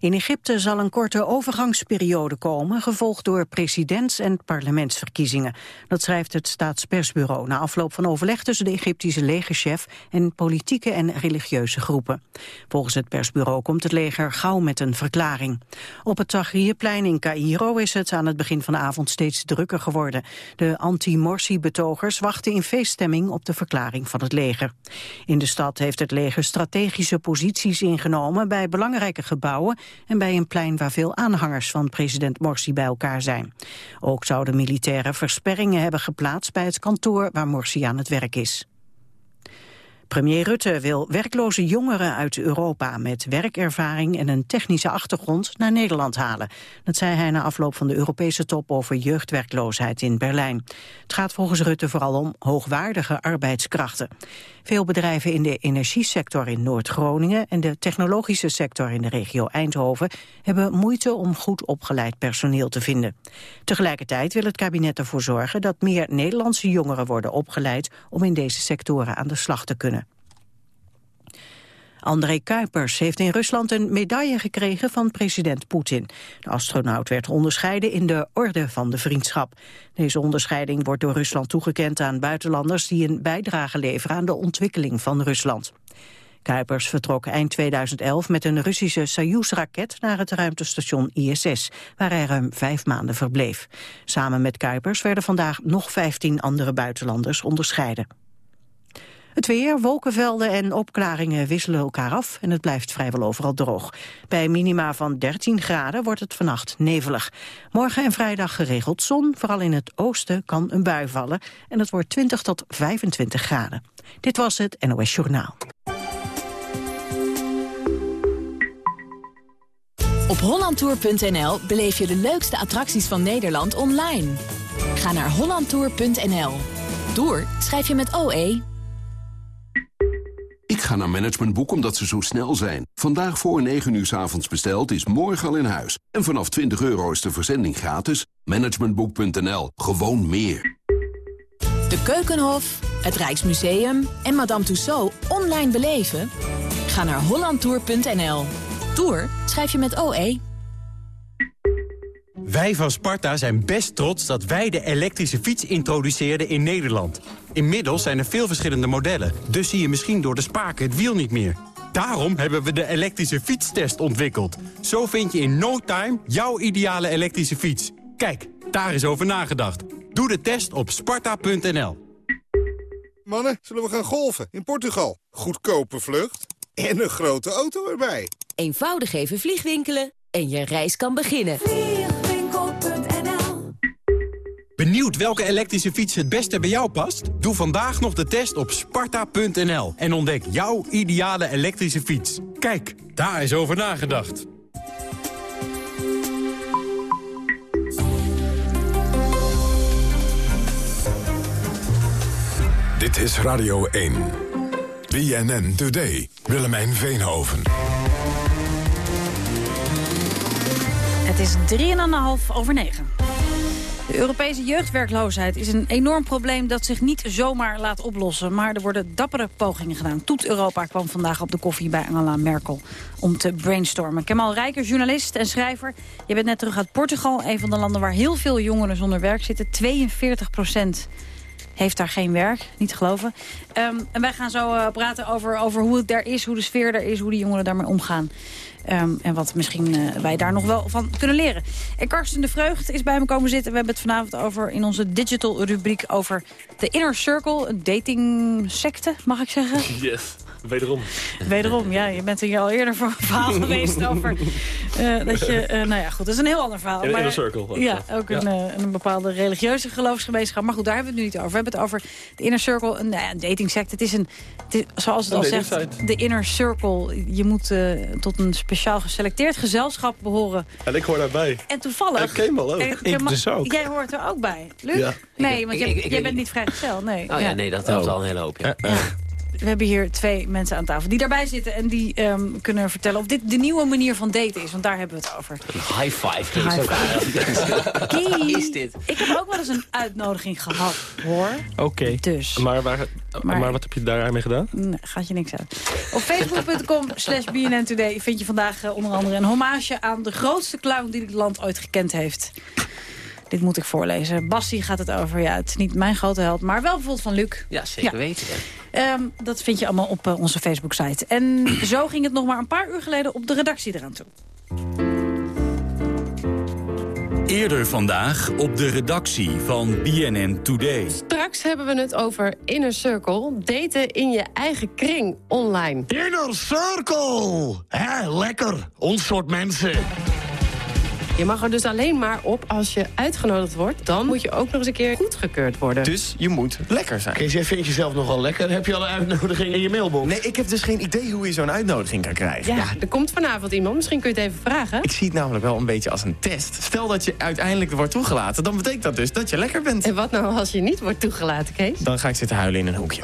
In Egypte zal een korte overgangsperiode komen, gevolgd door presidents- en parlementsverkiezingen. Dat schrijft het staatspersbureau na afloop van overleg tussen de Egyptische legerchef en politieke en religieuze groepen. Volgens het persbureau komt het leger gauw met een verklaring. Op het Tahrirplein in Cairo is het aan het begin van de avond steeds drukker geworden. De anti-Morsi-betogers wachten in feeststemming op de verklaring van het leger. In de stad heeft het leger strategische posities ingenomen bij belangrijke gebouwen en bij een plein waar veel aanhangers van president Morsi bij elkaar zijn. Ook zouden militairen versperringen hebben geplaatst bij het kantoor waar Morsi aan het werk is. Premier Rutte wil werkloze jongeren uit Europa met werkervaring en een technische achtergrond naar Nederland halen. Dat zei hij na afloop van de Europese top over jeugdwerkloosheid in Berlijn. Het gaat volgens Rutte vooral om hoogwaardige arbeidskrachten. Veel bedrijven in de energiesector in Noord-Groningen en de technologische sector in de regio Eindhoven hebben moeite om goed opgeleid personeel te vinden. Tegelijkertijd wil het kabinet ervoor zorgen dat meer Nederlandse jongeren worden opgeleid om in deze sectoren aan de slag te kunnen. André Kuipers heeft in Rusland een medaille gekregen van president Poetin. De astronaut werd onderscheiden in de Orde van de Vriendschap. Deze onderscheiding wordt door Rusland toegekend aan buitenlanders... die een bijdrage leveren aan de ontwikkeling van Rusland. Kuipers vertrok eind 2011 met een Russische Soyuz-raket naar het ruimtestation ISS, waar hij ruim vijf maanden verbleef. Samen met Kuipers werden vandaag nog 15 andere buitenlanders onderscheiden. Het weer, wolkenvelden en opklaringen wisselen elkaar af en het blijft vrijwel overal droog. Bij minima van 13 graden wordt het vannacht nevelig. Morgen en vrijdag geregeld zon, vooral in het oosten kan een bui vallen en het wordt 20 tot 25 graden. Dit was het NOS Journaal. Op hollandtour.nl beleef je de leukste attracties van Nederland online. Ga naar hollandtour.nl. Tour schrijf je met OE. Ik ga naar Managementboek omdat ze zo snel zijn. Vandaag voor 9 uur s avonds besteld is morgen al in huis. En vanaf 20 euro is de verzending gratis. Managementboek.nl. Gewoon meer. De Keukenhof, het Rijksmuseum en Madame Tussaud online beleven? Ga naar hollandtour.nl. Tour schrijf je met OE. Wij van Sparta zijn best trots dat wij de elektrische fiets introduceerden in Nederland. Inmiddels zijn er veel verschillende modellen, dus zie je misschien door de spaken het wiel niet meer. Daarom hebben we de elektrische fietstest ontwikkeld. Zo vind je in no time jouw ideale elektrische fiets. Kijk, daar is over nagedacht. Doe de test op sparta.nl. Mannen, zullen we gaan golfen in Portugal? Goedkope vlucht en een grote auto erbij. Eenvoudig even vliegwinkelen en je reis kan beginnen. Benieuwd welke elektrische fiets het beste bij jou past? Doe vandaag nog de test op sparta.nl en ontdek jouw ideale elektrische fiets. Kijk, daar is over nagedacht. Dit is Radio 1. BNN Today. Willemijn Veenhoven. Het is 3,5 over 9. De Europese jeugdwerkloosheid is een enorm probleem dat zich niet zomaar laat oplossen. Maar er worden dappere pogingen gedaan. Toet Europa kwam vandaag op de koffie bij Angela Merkel om te brainstormen. Kemal Rijker, journalist en schrijver. Je bent net terug uit Portugal, een van de landen waar heel veel jongeren zonder werk zitten. 42 procent heeft daar geen werk, niet te geloven. Ehm, en wij gaan zo uh, praten over, over hoe het daar is, hoe de sfeer er is... hoe de jongeren daarmee omgaan. Um, en wat misschien uh, wij daar nog wel van kunnen leren. En Karsten de Vreugd is bij me komen zitten. We hebben het vanavond over in onze digital rubriek over de Inner Circle. Een dating secte, mag ik zeggen? Yes. Wederom. Wederom, ja. Je bent hier al eerder voor een verhaal geweest over uh, dat je... Uh, nou ja, goed, dat is een heel ander verhaal. In de inner circle. Ook, ja, ook ja. Een, uh, een bepaalde religieuze geloofsgemeenschap. Maar goed, daar hebben we het nu niet over. We hebben het over de inner circle, een, nou ja, een dating sect. Het is een, het is, zoals het een al zegt, de inner circle. Je moet tot een speciaal geselecteerd gezelschap behoren. En ik hoor daarbij. En toevallig... En Kemal ook. En, ik dus ook. Jij hoort er ook bij. Luc? Ja. Nee, want ik, jij, ik, jij bent niet vrijgezel. Nee. Oh ja, nee, dat helpt oh. al een hele hoop. Ja. We hebben hier twee mensen aan tafel die daarbij zitten... en die ehm, kunnen vertellen of dit de nieuwe manier van daten is. Want daar hebben we het over. High five. Kees. High Ook. Kie. Wat is dit? Ik heb ook wel eens een uitnodiging gehad, hoor. Oké. Dus. Maar, waar, maar, Maar- wat heb je daarmee gedaan? Nee, gaat je niks uit. Op facebook.com slash BNN Today vind je vandaag eh, onder andere een hommage aan de grootste clown die dit land ooit gekend heeft. Dit moet ik voorlezen. Bassie gaat het over. Ja, het is niet mijn grote held, maar wel bijvoorbeeld van Luc. Ja, zeker Ja. weten. Ehm, dat vind je allemaal op eh, onze Facebook-site. En zo ging het nog maar een paar uur geleden op de redactie eraan toe. Eerder vandaag op de redactie van BNN Today. Straks hebben we het over Inner Circle. Daten in je eigen kring online. Inner Circle! Hè, lekker. Ons soort mensen. Je mag er dus alleen maar op als je uitgenodigd wordt. Dan moet je ook nog eens een keer goedgekeurd worden. Dus je moet lekker zijn. Kees, jij vindt jezelf nogal lekker. Heb je al een uitnodiging in je mailbox? Nee, ik heb dus geen idee hoe je zo'n uitnodiging kan krijgen. Ja, er komt vanavond iemand. Misschien kun je het even vragen. Ik zie het namelijk wel een beetje als een test. Stel dat je uiteindelijk wordt toegelaten, dan betekent dat dus dat je lekker bent. En wat nou als je niet wordt toegelaten, Kees? Dan ga ik zitten huilen in een hoekje.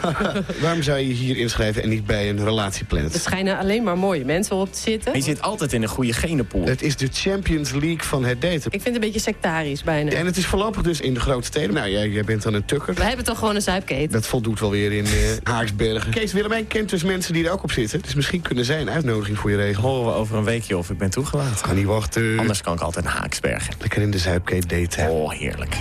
Waarom zou je je hier inschrijven en niet bij een relatieplan? Er schijnen alleen maar mooie mensen op te zitten. Je zit altijd in een goede genenpool. Het is de Champions League van het daten. Ik vind het een beetje sectarisch bijna. En het is voorlopig dus in de grote steden. Nou, jij, jij bent dan een tukker. We hebben toch gewoon een zuipketen. Dat voldoet wel weer in eh, Haaksbergen. Kees Willemijn kent dus mensen die er ook op zitten. Dus misschien kunnen zij een uitnodiging voor je regelen. Horen we over een weekje of ik ben toegelaten. Ga niet wachten. Anders kan ik altijd naar Haaksbergen. Lekker in de Zuipkeet daten. Oh, heerlijk.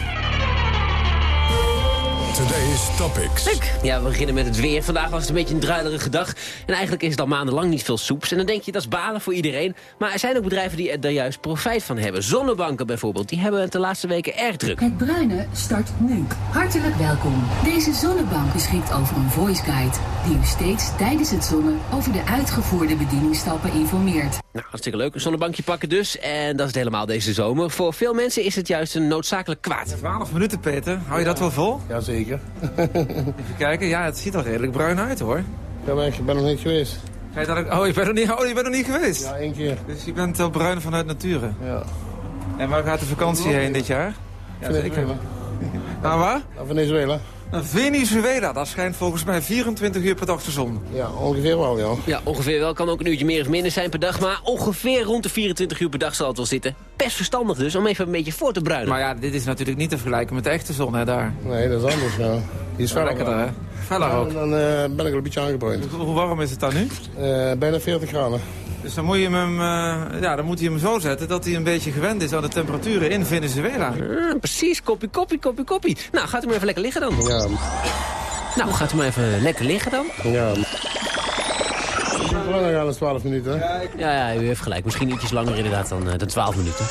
Today's Topics. Ja, we beginnen met het weer. Vandaag was het een beetje een druilerige dag. En eigenlijk is het al maandenlang niet veel soeps. En dan denk je, dat is balen voor iedereen. Maar er zijn ook bedrijven die er daar juist profijt van hebben. Zonnebanken bijvoorbeeld, die hebben het de laatste weken erg druk. Het bruine start nu. Hartelijk welkom. Deze zonnebank beschikt over een voice guide... die u steeds tijdens het zonnen over de uitgevoerde bedieningsstappen informeert. Nou, hartstikke leuk. Een zonnebankje pakken dus. En dat is het helemaal deze zomer. Voor veel mensen is het juist een noodzakelijk kwaad. 12 minuten, Peter. Hou je dat wel vol? Jazeker. Even kijken. Ja, het ziet er redelijk bruin uit, hoor. Ja, maar ik ben nog niet geweest. Ga je. Oh, je bent er niet, oh, je bent er niet geweest? Ja, één keer. Dus je bent wel bruin vanuit nature. Ja. En waar gaat de vakantie heen dit jaar? Ja, zeker. Nou, waar? Naar Venezuela. Venezuela. Dat schijnt volgens mij 24 uur per dag de zon. Ja, ongeveer wel, ja. Ja, ongeveer wel. Kan ook een uurtje meer of minder zijn per dag. Maar ongeveer rond de 24 uur per dag zal het wel zitten. Best verstandig dus, om even een beetje voor te bruinen. Maar ja, dit is natuurlijk niet te vergelijken met de echte zon, hè, daar. Nee, dat is anders, ja. Die is lekkerder, hè? Feller Ja, ook. dan eh, ben ik al een beetje aangebruind. Hoe hoe warm is het dan nu? Eh, bijna 40 graden. Dus dan moet, je hem, eh, ja, dan moet je hem zo zetten dat hij een beetje gewend is aan de temperaturen in Venezuela. Ah, precies, koppie, koppie, koppie, koppie. Nou, gaat u maar even lekker liggen dan. Ja. Nou, gaat u maar even lekker liggen dan. Ja. Hoe lang gaan het 12 minuten? hè? Ja, ja, u heeft gelijk. Misschien ietsjes langer inderdaad dan, eh, dan 12 minuten.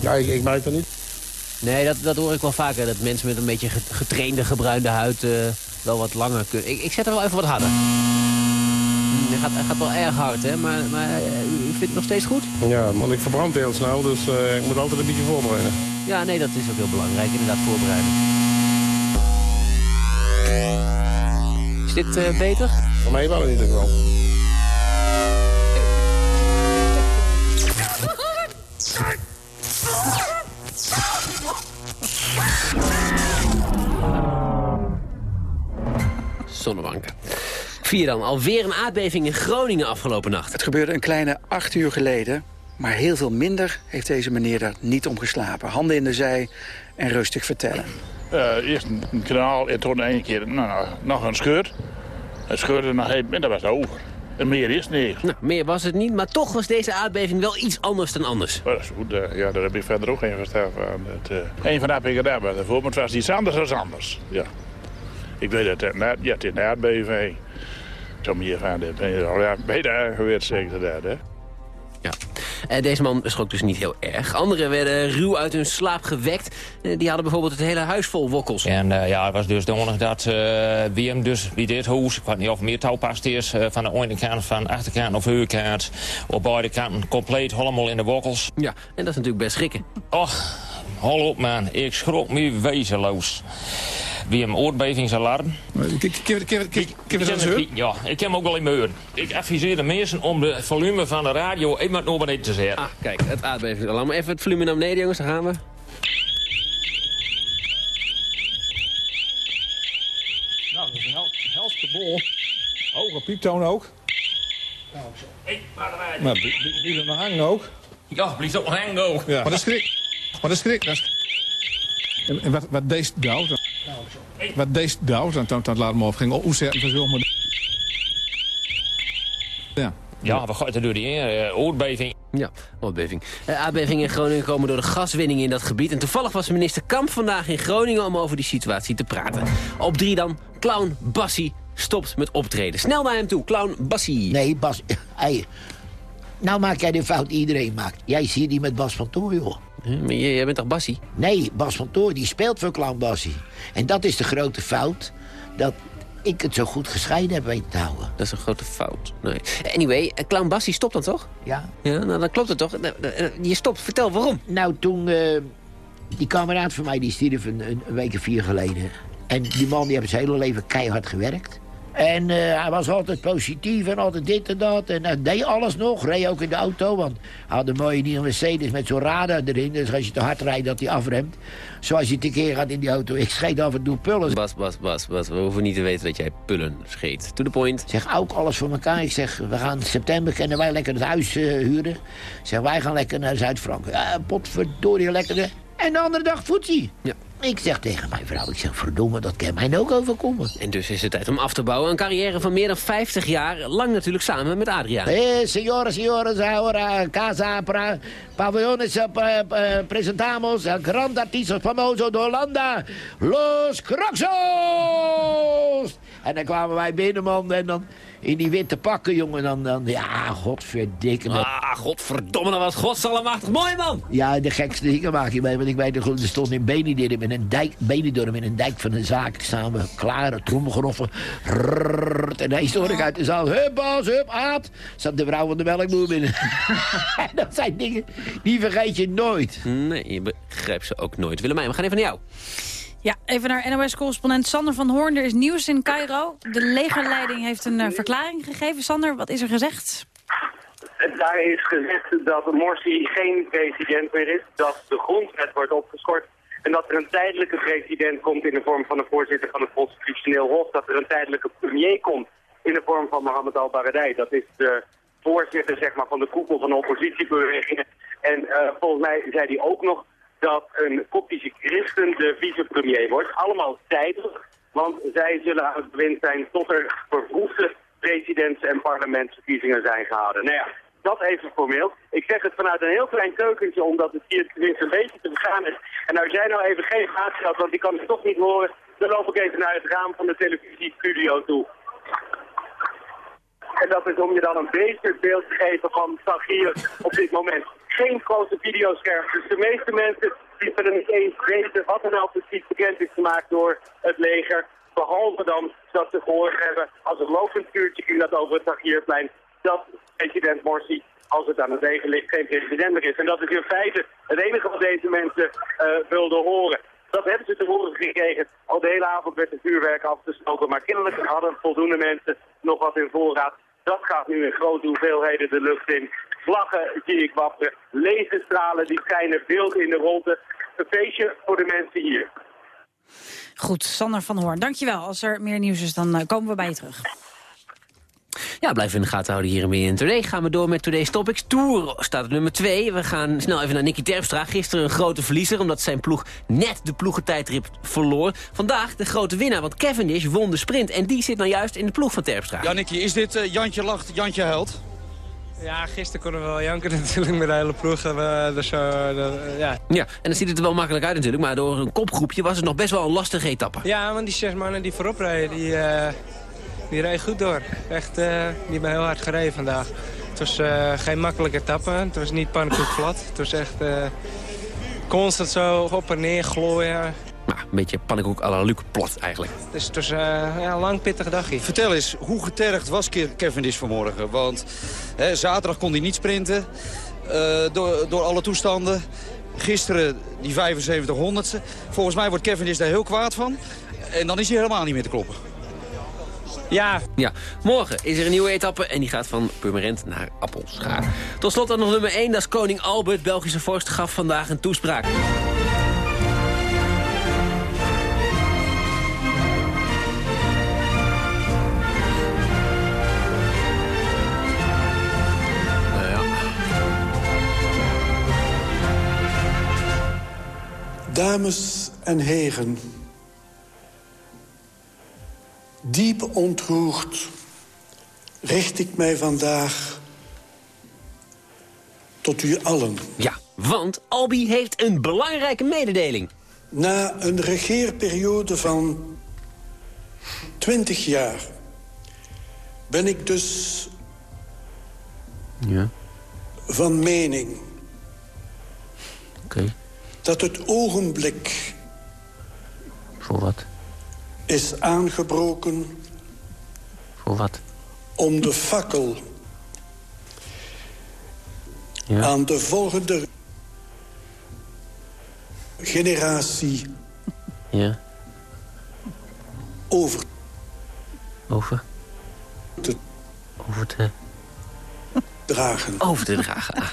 Ja, ik, ik bijt er niet. Nee, dat, dat hoor ik wel vaker. Dat mensen met een beetje ge- getrainde, gebruinde huid eh, wel wat langer kunnen. Ik, ik zet er wel even wat harder. Hij gaat, hij gaat wel erg hard, hè? Maar, maar eh, u vindt het nog steeds goed? Ja, want ik verbrand heel snel, dus eh, ik moet altijd een beetje voorbereiden. Ja, nee, dat is ook heel belangrijk. Inderdaad, voorbereiden. Is dit eh, beter? Voor mij wel in ieder geval. Zonnebanken. Vier dan. Alweer een aardbeving in Groningen afgelopen nacht. Het gebeurde een kleine acht uur geleden. Maar heel veel minder heeft deze meneer daar niet om geslapen. Handen in de zij en rustig vertellen. Eh, eerst een, een kanaal en toen één keer nou, nou, nog een scheur. Een scheur en nog één, en dat was over. En meer is niet. Nou, meer was het niet, maar toch was deze aardbeving wel iets anders dan anders. Maar dat is goed, eh, ja, daar heb ik verder ook geen verstand van. Het, eh, een van de heb ik gedaan, maar daarvoor, maar het was iets anders dan anders. Ja. Ik weet het, uh, ja, het is een aardbeving. Zo meer van, de, ben je al ja, daar geweest, zeker dat, hè? Ja. Eh, deze man schrok dus niet heel erg. Anderen werden ruw uit hun slaap gewekt. Eh, die hadden bijvoorbeeld het hele huis vol wokkels. En eh, ja, het was dus donderdag dat uh, wie hem dus bij dit huis, ik weet niet of meer touwpast is, uh, van de ene kant, van de achterkant of voorkant, op beide kanten compleet helemaal in de wokkels. Ja, en dat is natuurlijk best schrikken. Och, hol op man, ik schrok me wezenloos. Wie hem oortbevingsalarm. Ja, ik heb hem ook wel in meuren. Ik adviseer de mensen om de volume van de radio even naar beneden te zetten. Ah, kijk, het aardbevingsalarm. Even het volume naar beneden, jongens, daar gaan we. dat is een hel, helske bol. Hoge pieptoon ook. Hey, maar erbij. Maar bieden nog hangen ook. Ja, blijft ook nog hangen ook. Ja. Maar dat schrik. Maar dat schrik. Dat is... En, en wat, wat deze de auto... Wat deze de auto aan het laten of ging. Hoe zetten we zo maar... Ja. Ja, we gaan er door die uh, oordbeving. Ja, aardbeving. Uh, aardbevingen in Groningen komen door de gaswinning in dat gebied. En toevallig was minister Kamp vandaag in Groningen om over die situatie te praten. Op drie dan, clown Bassie stopt met optreden. Snel naar hem toe, clown Bassie. Nee, Bas... Hey, nou maak jij de fout die iedereen maakt. Jij ziet die met Bas van Toor, joh. maar jij bent toch Bassie? Nee, Bas van Toor die speelt voor clown Bassie. En dat is de grote fout. Dat ik het zo goed gescheiden heb weten te houden. Dat is een grote fout. Nee. Anyway, Clown Bassie stopt dan toch? Ja. Ja, nou dan klopt het toch? Je stopt, vertel waarom. Nou, toen... Uh, die kameraad van mij die stierf een, een, week of vier geleden. En die man die heeft zijn hele leven keihard gewerkt. En uh, hij was altijd positief en altijd dit en dat. En hij deed alles nog. Reed ook in de auto. Want hij had een mooie nieuwe Mercedes met zo'n radar erin. Dus als je te hard rijdt, dat hij afremt. Zoals je tekeer gaat in die auto. Ik scheet af en toe pullen. Bas, Bas, Bas, Bas. We hoeven niet te weten dat jij pullen scheet. To the point. Zeg, ook alles voor elkaar. Ik zeg, we gaan in september kunnen wij lekker het huis uh, huren. Ik zeg, wij gaan lekker naar Zuid-Frankrijk. Ja, potverdorie, lekker. En de andere dag voetsie. Ja. Ik zeg tegen mijn vrouw, ik zeg, verdomme, dat kan mij ook overkomen. En dus is het tijd om af te bouwen. Een carrière van meer dan 50 jaar, lang natuurlijk samen met Adriaan. Eh, signore, signores, ahora casa, pra, paviones, uh, presentamos el gran artista famoso de Hollanda, Los Croxos! En dan kwamen wij binnen, man, en dan in die witte pakken, jongen. Dan, dan ja, godverdikke. Ah, godverdomme, dat was godsallemachtig mooi, man. Ja, de gekste dingen maak je mee. Want ik weet nog goed, er stond in Benidorm in een dijk, Benidorm in een dijk van een zaak. Staan we klaar, trommelgeroffen. En hij stoor ik uit de zaal. Hup, Bas, hup, Aad. Zat de vrouw van de melkboer binnen. en dat zijn dingen, die vergeet je nooit. Nee, je begrijpt ze ook nooit. Willemijn, we gaan even naar jou. Ja, even naar NOS-correspondent Sander van Hoorn. Er is nieuws in Cairo. De legerleiding heeft een uh, verklaring gegeven. Sander, wat is er gezegd? Daar is gezegd dat Morsi geen president meer is. Dat de grondwet wordt opgeschort. En dat er een tijdelijke president komt in de vorm van een voorzitter van het constitutioneel hof. Dat er een tijdelijke premier komt in de vorm van Mohammed al-Baradei. Dat is de voorzitter zeg maar, van de koepel van de oppositiebewegingen. En uh, volgens mij zei hij ook nog dat een koptische christen de vicepremier wordt. Allemaal tijdelijk, want zij zullen aan het bewind zijn tot er vervroegde presidents- en parlementsverkiezingen zijn gehouden. Nou ja, dat even formeel. Ik zeg het vanuit een heel klein keukentje, omdat het hier tenminste een beetje te begaan is. En nou zijn nou even geen maatschap, want die kan ik toch niet horen. Dan loop ik even naar het raam van de televisiestudio toe. En dat is om je dan een beter beeld te geven van Tagir op dit moment. Geen grote videoscherm. Dus de meeste mensen die zullen niet eens weten wat er nou precies bekend is gemaakt door het leger. Behalve dan dat ze gehoord hebben, als het lopend vuurtje ging dat over het Tahrirplein, dat president Morsi, als het aan het wegen ligt, geen president meer is. En dat is in feite het enige wat deze mensen uh, wilden horen. Dat hebben ze te horen gekregen. Al de hele avond werd het vuurwerk afgestoken, maar kennelijk hadden voldoende mensen nog wat in voorraad. Dat gaat nu in grote hoeveelheden de lucht in. Vlaggen zie ik wapperen, laserstralen die schijnen beeld in de ronde. Een feestje voor de mensen hier. Goed, Sander van Hoorn, dankjewel. Als er meer nieuws is, dan uh, komen we bij je terug. Ja, blijven in de gaten houden hier in BNN Today. Gaan we door met Today's Topics. Tour staat op nummer 2. We gaan snel even naar Nicky Terpstra. Gisteren een grote verliezer, omdat zijn ploeg net de ploegentijdrip verloor. Vandaag de grote winnaar, want Cavendish won de sprint. En die zit nou juist in de ploeg van Terpstra. Ja, Nicky, is dit uh, Jantje lacht, Jantje huilt? Ja, gisteren konden we wel janken natuurlijk met de hele ploeg. Uh, dus, uh, ja. ja, en dan ziet het er wel makkelijk uit natuurlijk. Maar door een kopgroepje was het nog best wel een lastige etappe. Ja, want die zes mannen die voorop rijden, die, uh, die rijden goed door. Echt, die hebben heel hard gereden vandaag. Het was geen makkelijke etappe. Het was niet pannenkoekglad. Het was echt constant zo op en neer glooien. Nou, een beetje pannenkoek à la Luc plat eigenlijk. Dus het was ja, een lang pittig dagje. Vertel eens, hoe getergd was Cavendish vanmorgen? Want hè, zaterdag kon hij niet sprinten door, door alle toestanden. Gisteren die 7500ste. Volgens mij wordt Cavendish daar heel kwaad van. En dan is hij helemaal niet meer te kloppen. Ja. ja. Morgen is er een nieuwe etappe en die gaat van Purmerend naar Appelschaar. Tot slot dan nog nummer 1, dat is koning Albert. Belgische vorst gaf vandaag een toespraak. Dames en heren, diep ontroerd richt ik mij vandaag tot u allen. Ja, want Albi heeft een belangrijke mededeling. Na een regeerperiode van 20 jaar ben ik dus Ja, van mening oké. Dat het ogenblik Voor wat? is aangebroken Voor wat? om de fakkel Ja. aan de volgende generatie Ja, over over? te Over te... dragen. Over te dragen.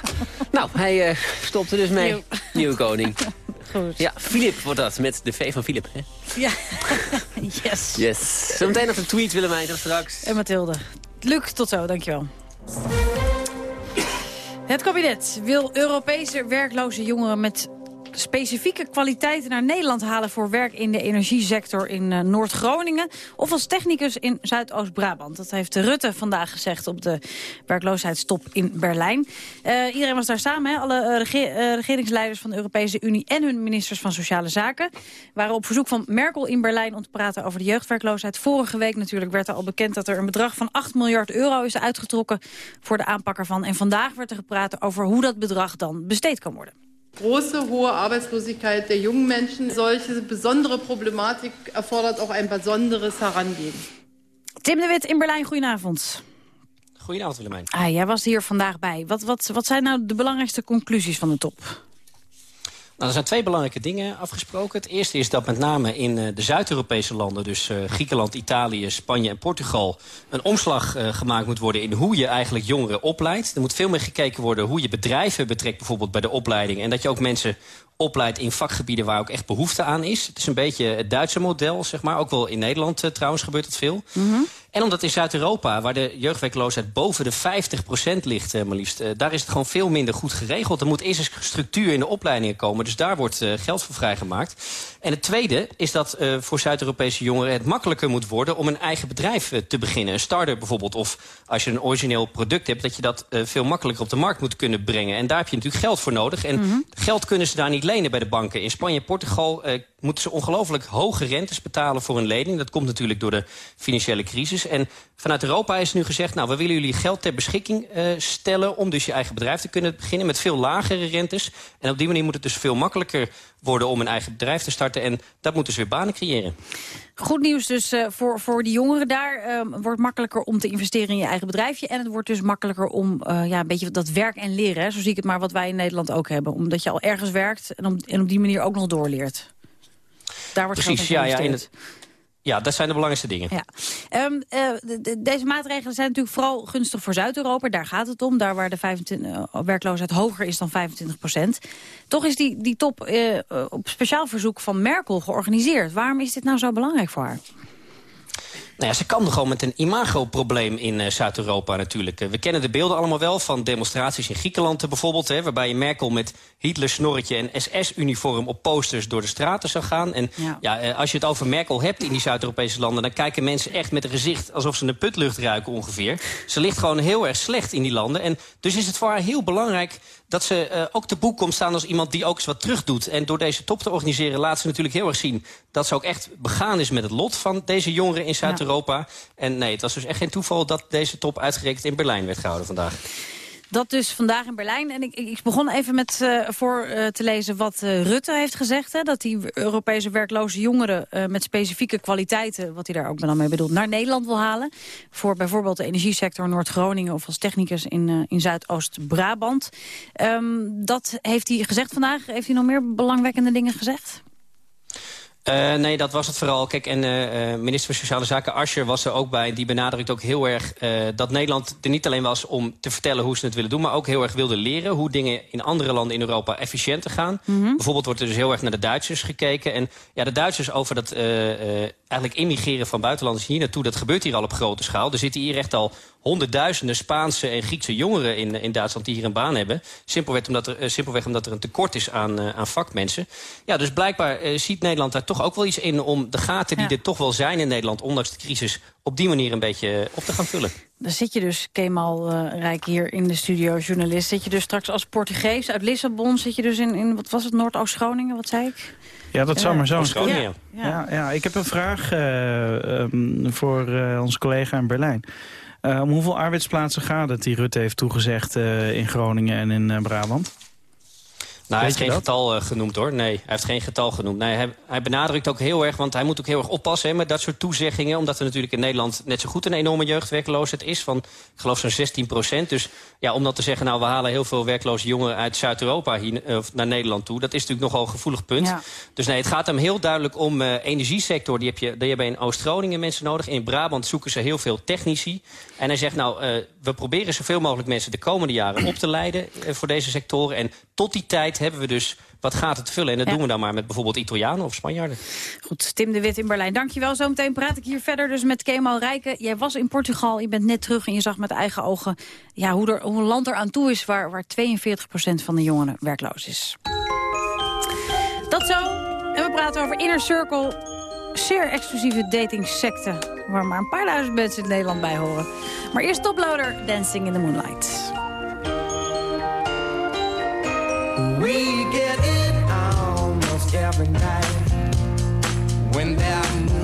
Nou, hij eh stopt er dus mee. Nieuw. Nieuwe koning. Goed. Ja, Filip wordt dat, met de V van Filip. Hè? Ja, yes. Yes. Zometeen nog de tweet, Willemijn, dat straks. En Mathilde. Luc, tot zo, dankjewel. Het kabinet wil Europese werkloze jongeren met specifieke kwaliteiten naar Nederland halen voor werk in de energiesector in eh, Noord-Groningen of als technicus in Zuidoost-Brabant. Dat heeft Rutte vandaag gezegd op de werkloosheidstop in Berlijn. Eh, iedereen was daar samen, alle eh, regeringsleiders van de Europese Unie en hun ministers van Sociale Zaken waren op verzoek van Merkel in Berlijn om te praten over de jeugdwerkloosheid. Vorige week natuurlijk werd er al bekend dat er een bedrag van 8 miljard euro is uitgetrokken voor de aanpak ervan. En vandaag werd er gepraat over hoe dat bedrag dan besteed kan worden. Große, hohe Arbeitslosigkeit der jungen Menschen. Solche besondere Problematik erfordert auch ein besonderes Herangehen. Tim de Wit in Berlijn, goedenavond. Goedenavond, Willemijn. Ah, jij was hier vandaag bij. Wat, wat, wat zijn nou de belangrijkste conclusies van de top? Nou, er zijn twee belangrijke dingen afgesproken. Het eerste is dat met name in eh, de Zuid-Europese landen... dus eh, Griekenland, Italië, Spanje en Portugal... een omslag eh, gemaakt moet worden in hoe je eigenlijk jongeren opleidt. Er moet veel meer gekeken worden hoe je bedrijven betrekt... bijvoorbeeld bij de opleiding. En dat je ook mensen opleidt in vakgebieden waar ook echt behoefte aan is. Het is een beetje het Duitse model, zeg maar. Ook wel in Nederland eh, trouwens gebeurt dat veel. En omdat in Zuid-Europa, waar de jeugdwerkloosheid boven de 50% ligt, eh, maar liefst, eh, daar is het gewoon veel minder goed geregeld. Er moet eerst eens structuur in de opleidingen komen, dus daar wordt eh, geld voor vrijgemaakt. En het tweede is dat voor Zuid-Europese jongeren het makkelijker moet worden om een eigen bedrijf te beginnen. Een start-up bijvoorbeeld, of als je een origineel product hebt, dat je dat veel makkelijker op de markt moet kunnen brengen. En daar heb je natuurlijk geld voor nodig. En geld kunnen ze daar niet lenen bij de banken. In Spanje Portugal eh, moeten ze ongelooflijk hoge rentes betalen voor een lening. Dat komt natuurlijk door de financiële crisis. En vanuit Europa is nu gezegd, nou, we willen jullie geld ter beschikking eh, stellen... om dus je eigen bedrijf te kunnen beginnen met veel lagere rentes. En op die manier moet het dus veel makkelijker worden om een eigen bedrijf te starten. En dat moet dus weer banen creëren. Goed nieuws dus eh, voor, voor die jongeren daar. Het wordt makkelijker om te investeren in je eigen bedrijfje. En het wordt dus makkelijker om eh, ja, een beetje dat werk en leren. Zo zie ik het maar wat wij in Nederland ook hebben. Omdat je al ergens werkt en, om, en op die manier ook nog doorleert. Daar wordt Precies, geld ja, ja, in het, ja, dat zijn de belangrijkste dingen. Ja. Ehm, eh, de- de- deze maatregelen zijn natuurlijk vooral gunstig voor Zuid-Europa. Daar gaat het om. Daar waar de 25, eh, werkloosheid hoger is dan 25 procent. Toch is die, die top eh, op speciaal verzoek van Merkel georganiseerd. Waarom is dit nou zo belangrijk voor haar? Nou ja, ze kamde gewoon met een imagoprobleem in eh, Zuid-Europa natuurlijk. Eh, we kennen de beelden allemaal wel van demonstraties in Griekenland eh, bijvoorbeeld... Hè, waarbij je Merkel met Hitler snorretje en SS-uniform op posters door de straten zou gaan. En ja. als je het over Merkel hebt in die Zuid-Europese landen... dan kijken mensen echt met een gezicht alsof ze een putlucht ruiken ongeveer. Ze ligt gewoon heel erg slecht in die landen. En dus is het voor haar heel belangrijk dat ze ook te boek komt staan als iemand die ook eens wat terug doet. En door deze top te organiseren laat ze natuurlijk heel erg zien... dat ze ook echt begaan is met het lot van deze jongeren in Zuid-Europa. En nee, het was dus echt geen toeval dat deze top uitgerekend in Berlijn werd gehouden vandaag. Dat dus vandaag in Berlijn. En ik, ik begon even met eh, voor eh, te lezen wat eh, Rutte heeft gezegd. Hè, dat die Europese werkloze jongeren met specifieke kwaliteiten... wat hij daar ook dan mee bedoelt, naar Nederland wil halen. Voor bijvoorbeeld de energiesector Noord-Groningen... of als technicus in, in Zuidoost-Brabant. Ehm, dat heeft hij gezegd vandaag. Heeft hij nog meer belangwekkende dingen gezegd? Eh, nee, dat was het vooral. Kijk, en eh, minister van Sociale Zaken Ascher was er ook bij. Die benadrukt ook heel erg eh, dat Nederland er niet alleen was om te vertellen hoe ze het willen doen, maar ook heel erg wilde leren hoe dingen in andere landen in Europa efficiënter gaan. Bijvoorbeeld wordt er dus heel erg naar de Duitsers gekeken. En ja, de Duitsers over dat eigenlijk immigreren van buitenlanders hier naartoe... dat gebeurt hier al op grote schaal. Er zitten hier echt al honderdduizenden Spaanse en Griekse jongeren in, in Duitsland... die hier een baan hebben. Simpelweg omdat er, eh, simpelweg omdat er een tekort is aan, eh, aan vakmensen. Ja, dus blijkbaar eh, ziet Nederland daar toch ook wel iets in... om de gaten die er toch wel zijn in Nederland, ondanks de crisis... op die manier een beetje op te gaan vullen. Dan zit je dus, Kemal Rijk, hier in de studio, journalist. Zit je dus straks als Portugees uit Lissabon... zit je dus in, in wat was het, Noordoost-Groningen, wat zei ik? Ja, dat zou maar zo Oost-Groningen, Ja. ja. Ja, ja, ik heb een vraag eh, ehm, voor eh, onze collega in Berlijn. Eh, om hoeveel arbeidsplaatsen gaat het die Rutte heeft toegezegd eh, in Groningen en in eh, Brabant? Nou, hij heeft geen dat? getal eh, genoemd hoor. Nee, hij heeft geen getal genoemd. Nee, hij, hij benadrukt ook heel erg, want hij moet ook heel erg oppassen hè, met dat soort toezeggingen. Omdat er natuurlijk in Nederland net zo goed een enorme jeugdwerkloosheid is. Van, ik geloof zo'n 16 procent. Dus ja, om dan te zeggen, nou we halen heel veel werkloze jongeren uit Zuid-Europa hier of naar Nederland toe. Dat is natuurlijk nogal een gevoelig punt. Ja. Dus nee, het gaat hem heel duidelijk om eh energiesector. Die heb je, die hebben in Oost-Groningen mensen nodig. In Brabant zoeken ze heel veel technici. En hij zegt, nou, we proberen zoveel mogelijk mensen de komende jaren op te leiden voor deze sectoren. En tot die tijd hebben we dus wat gaat het vullen. En dat Ja. doen we dan maar met bijvoorbeeld Italianen of Spanjaarden. Goed, Tim de Wit in Berlijn. Dankjewel. Zometeen praat ik hier verder dus met Kemal Rijken. Jij was in Portugal, je bent net terug en je zag met eigen ogen... Ja, hoe, er, hoe een land er aan toe is waar, waar 42% van de jongeren werkloos is. Dat zo. En we praten over Inner Circle. Zeer exclusieve datingsecte. Waar maar een paar duizend mensen in Nederland bij horen. Maar eerst toploader Dancing in the Moonlight. We get it almost every night. When that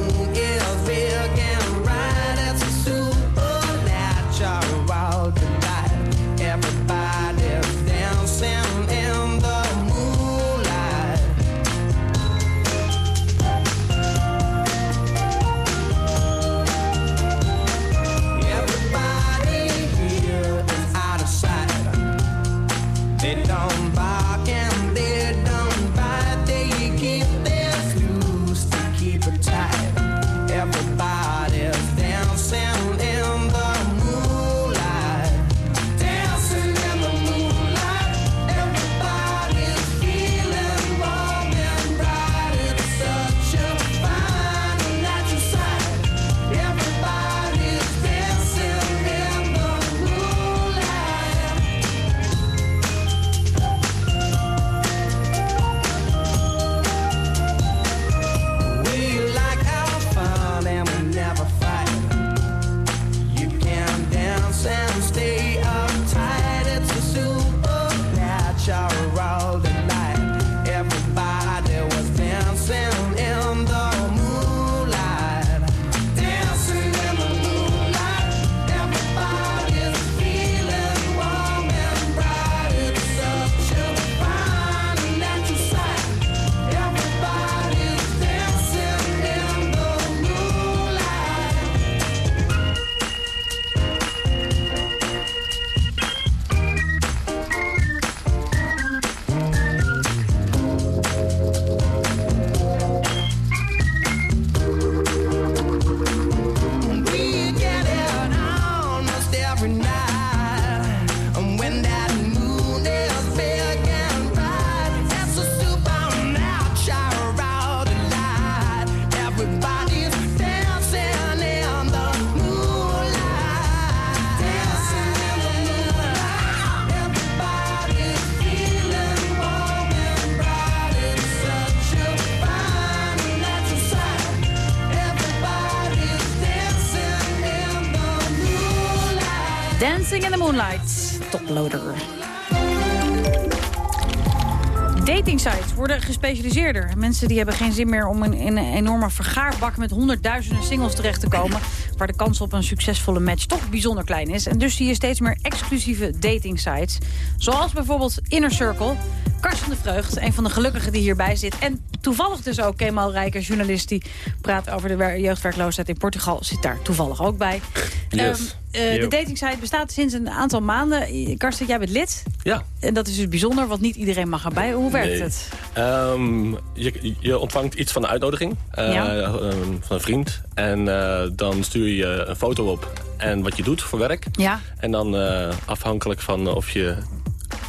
gespecialiseerder. Mensen die hebben geen zin meer om in, in een enorme vergaarbak... met honderdduizenden singles terecht te komen... waar de kans op een succesvolle match toch bijzonder klein is. En dus zie je steeds meer exclusieve datingsites. Zoals bijvoorbeeld Inner Circle. Karsten de Vreugd, een van de gelukkigen die hierbij zit. En toevallig dus ook Kemal Rijker, journalist... die praat over de wer- jeugdwerkloosheid in Portugal. Zit daar toevallig ook bij. Yes. Ehm, eh, de datingsite bestaat sinds een aantal maanden. Karsten, jij bent lid. Ja. En dat is dus bijzonder, want niet iedereen mag erbij. Hoe werkt Nee. het? Ehm, je, je ontvangt iets van de uitnodiging eh, Ja. ehm, van een vriend. En eh, dan stuur je een foto op en wat je doet voor werk. Ja. En dan eh, afhankelijk van of je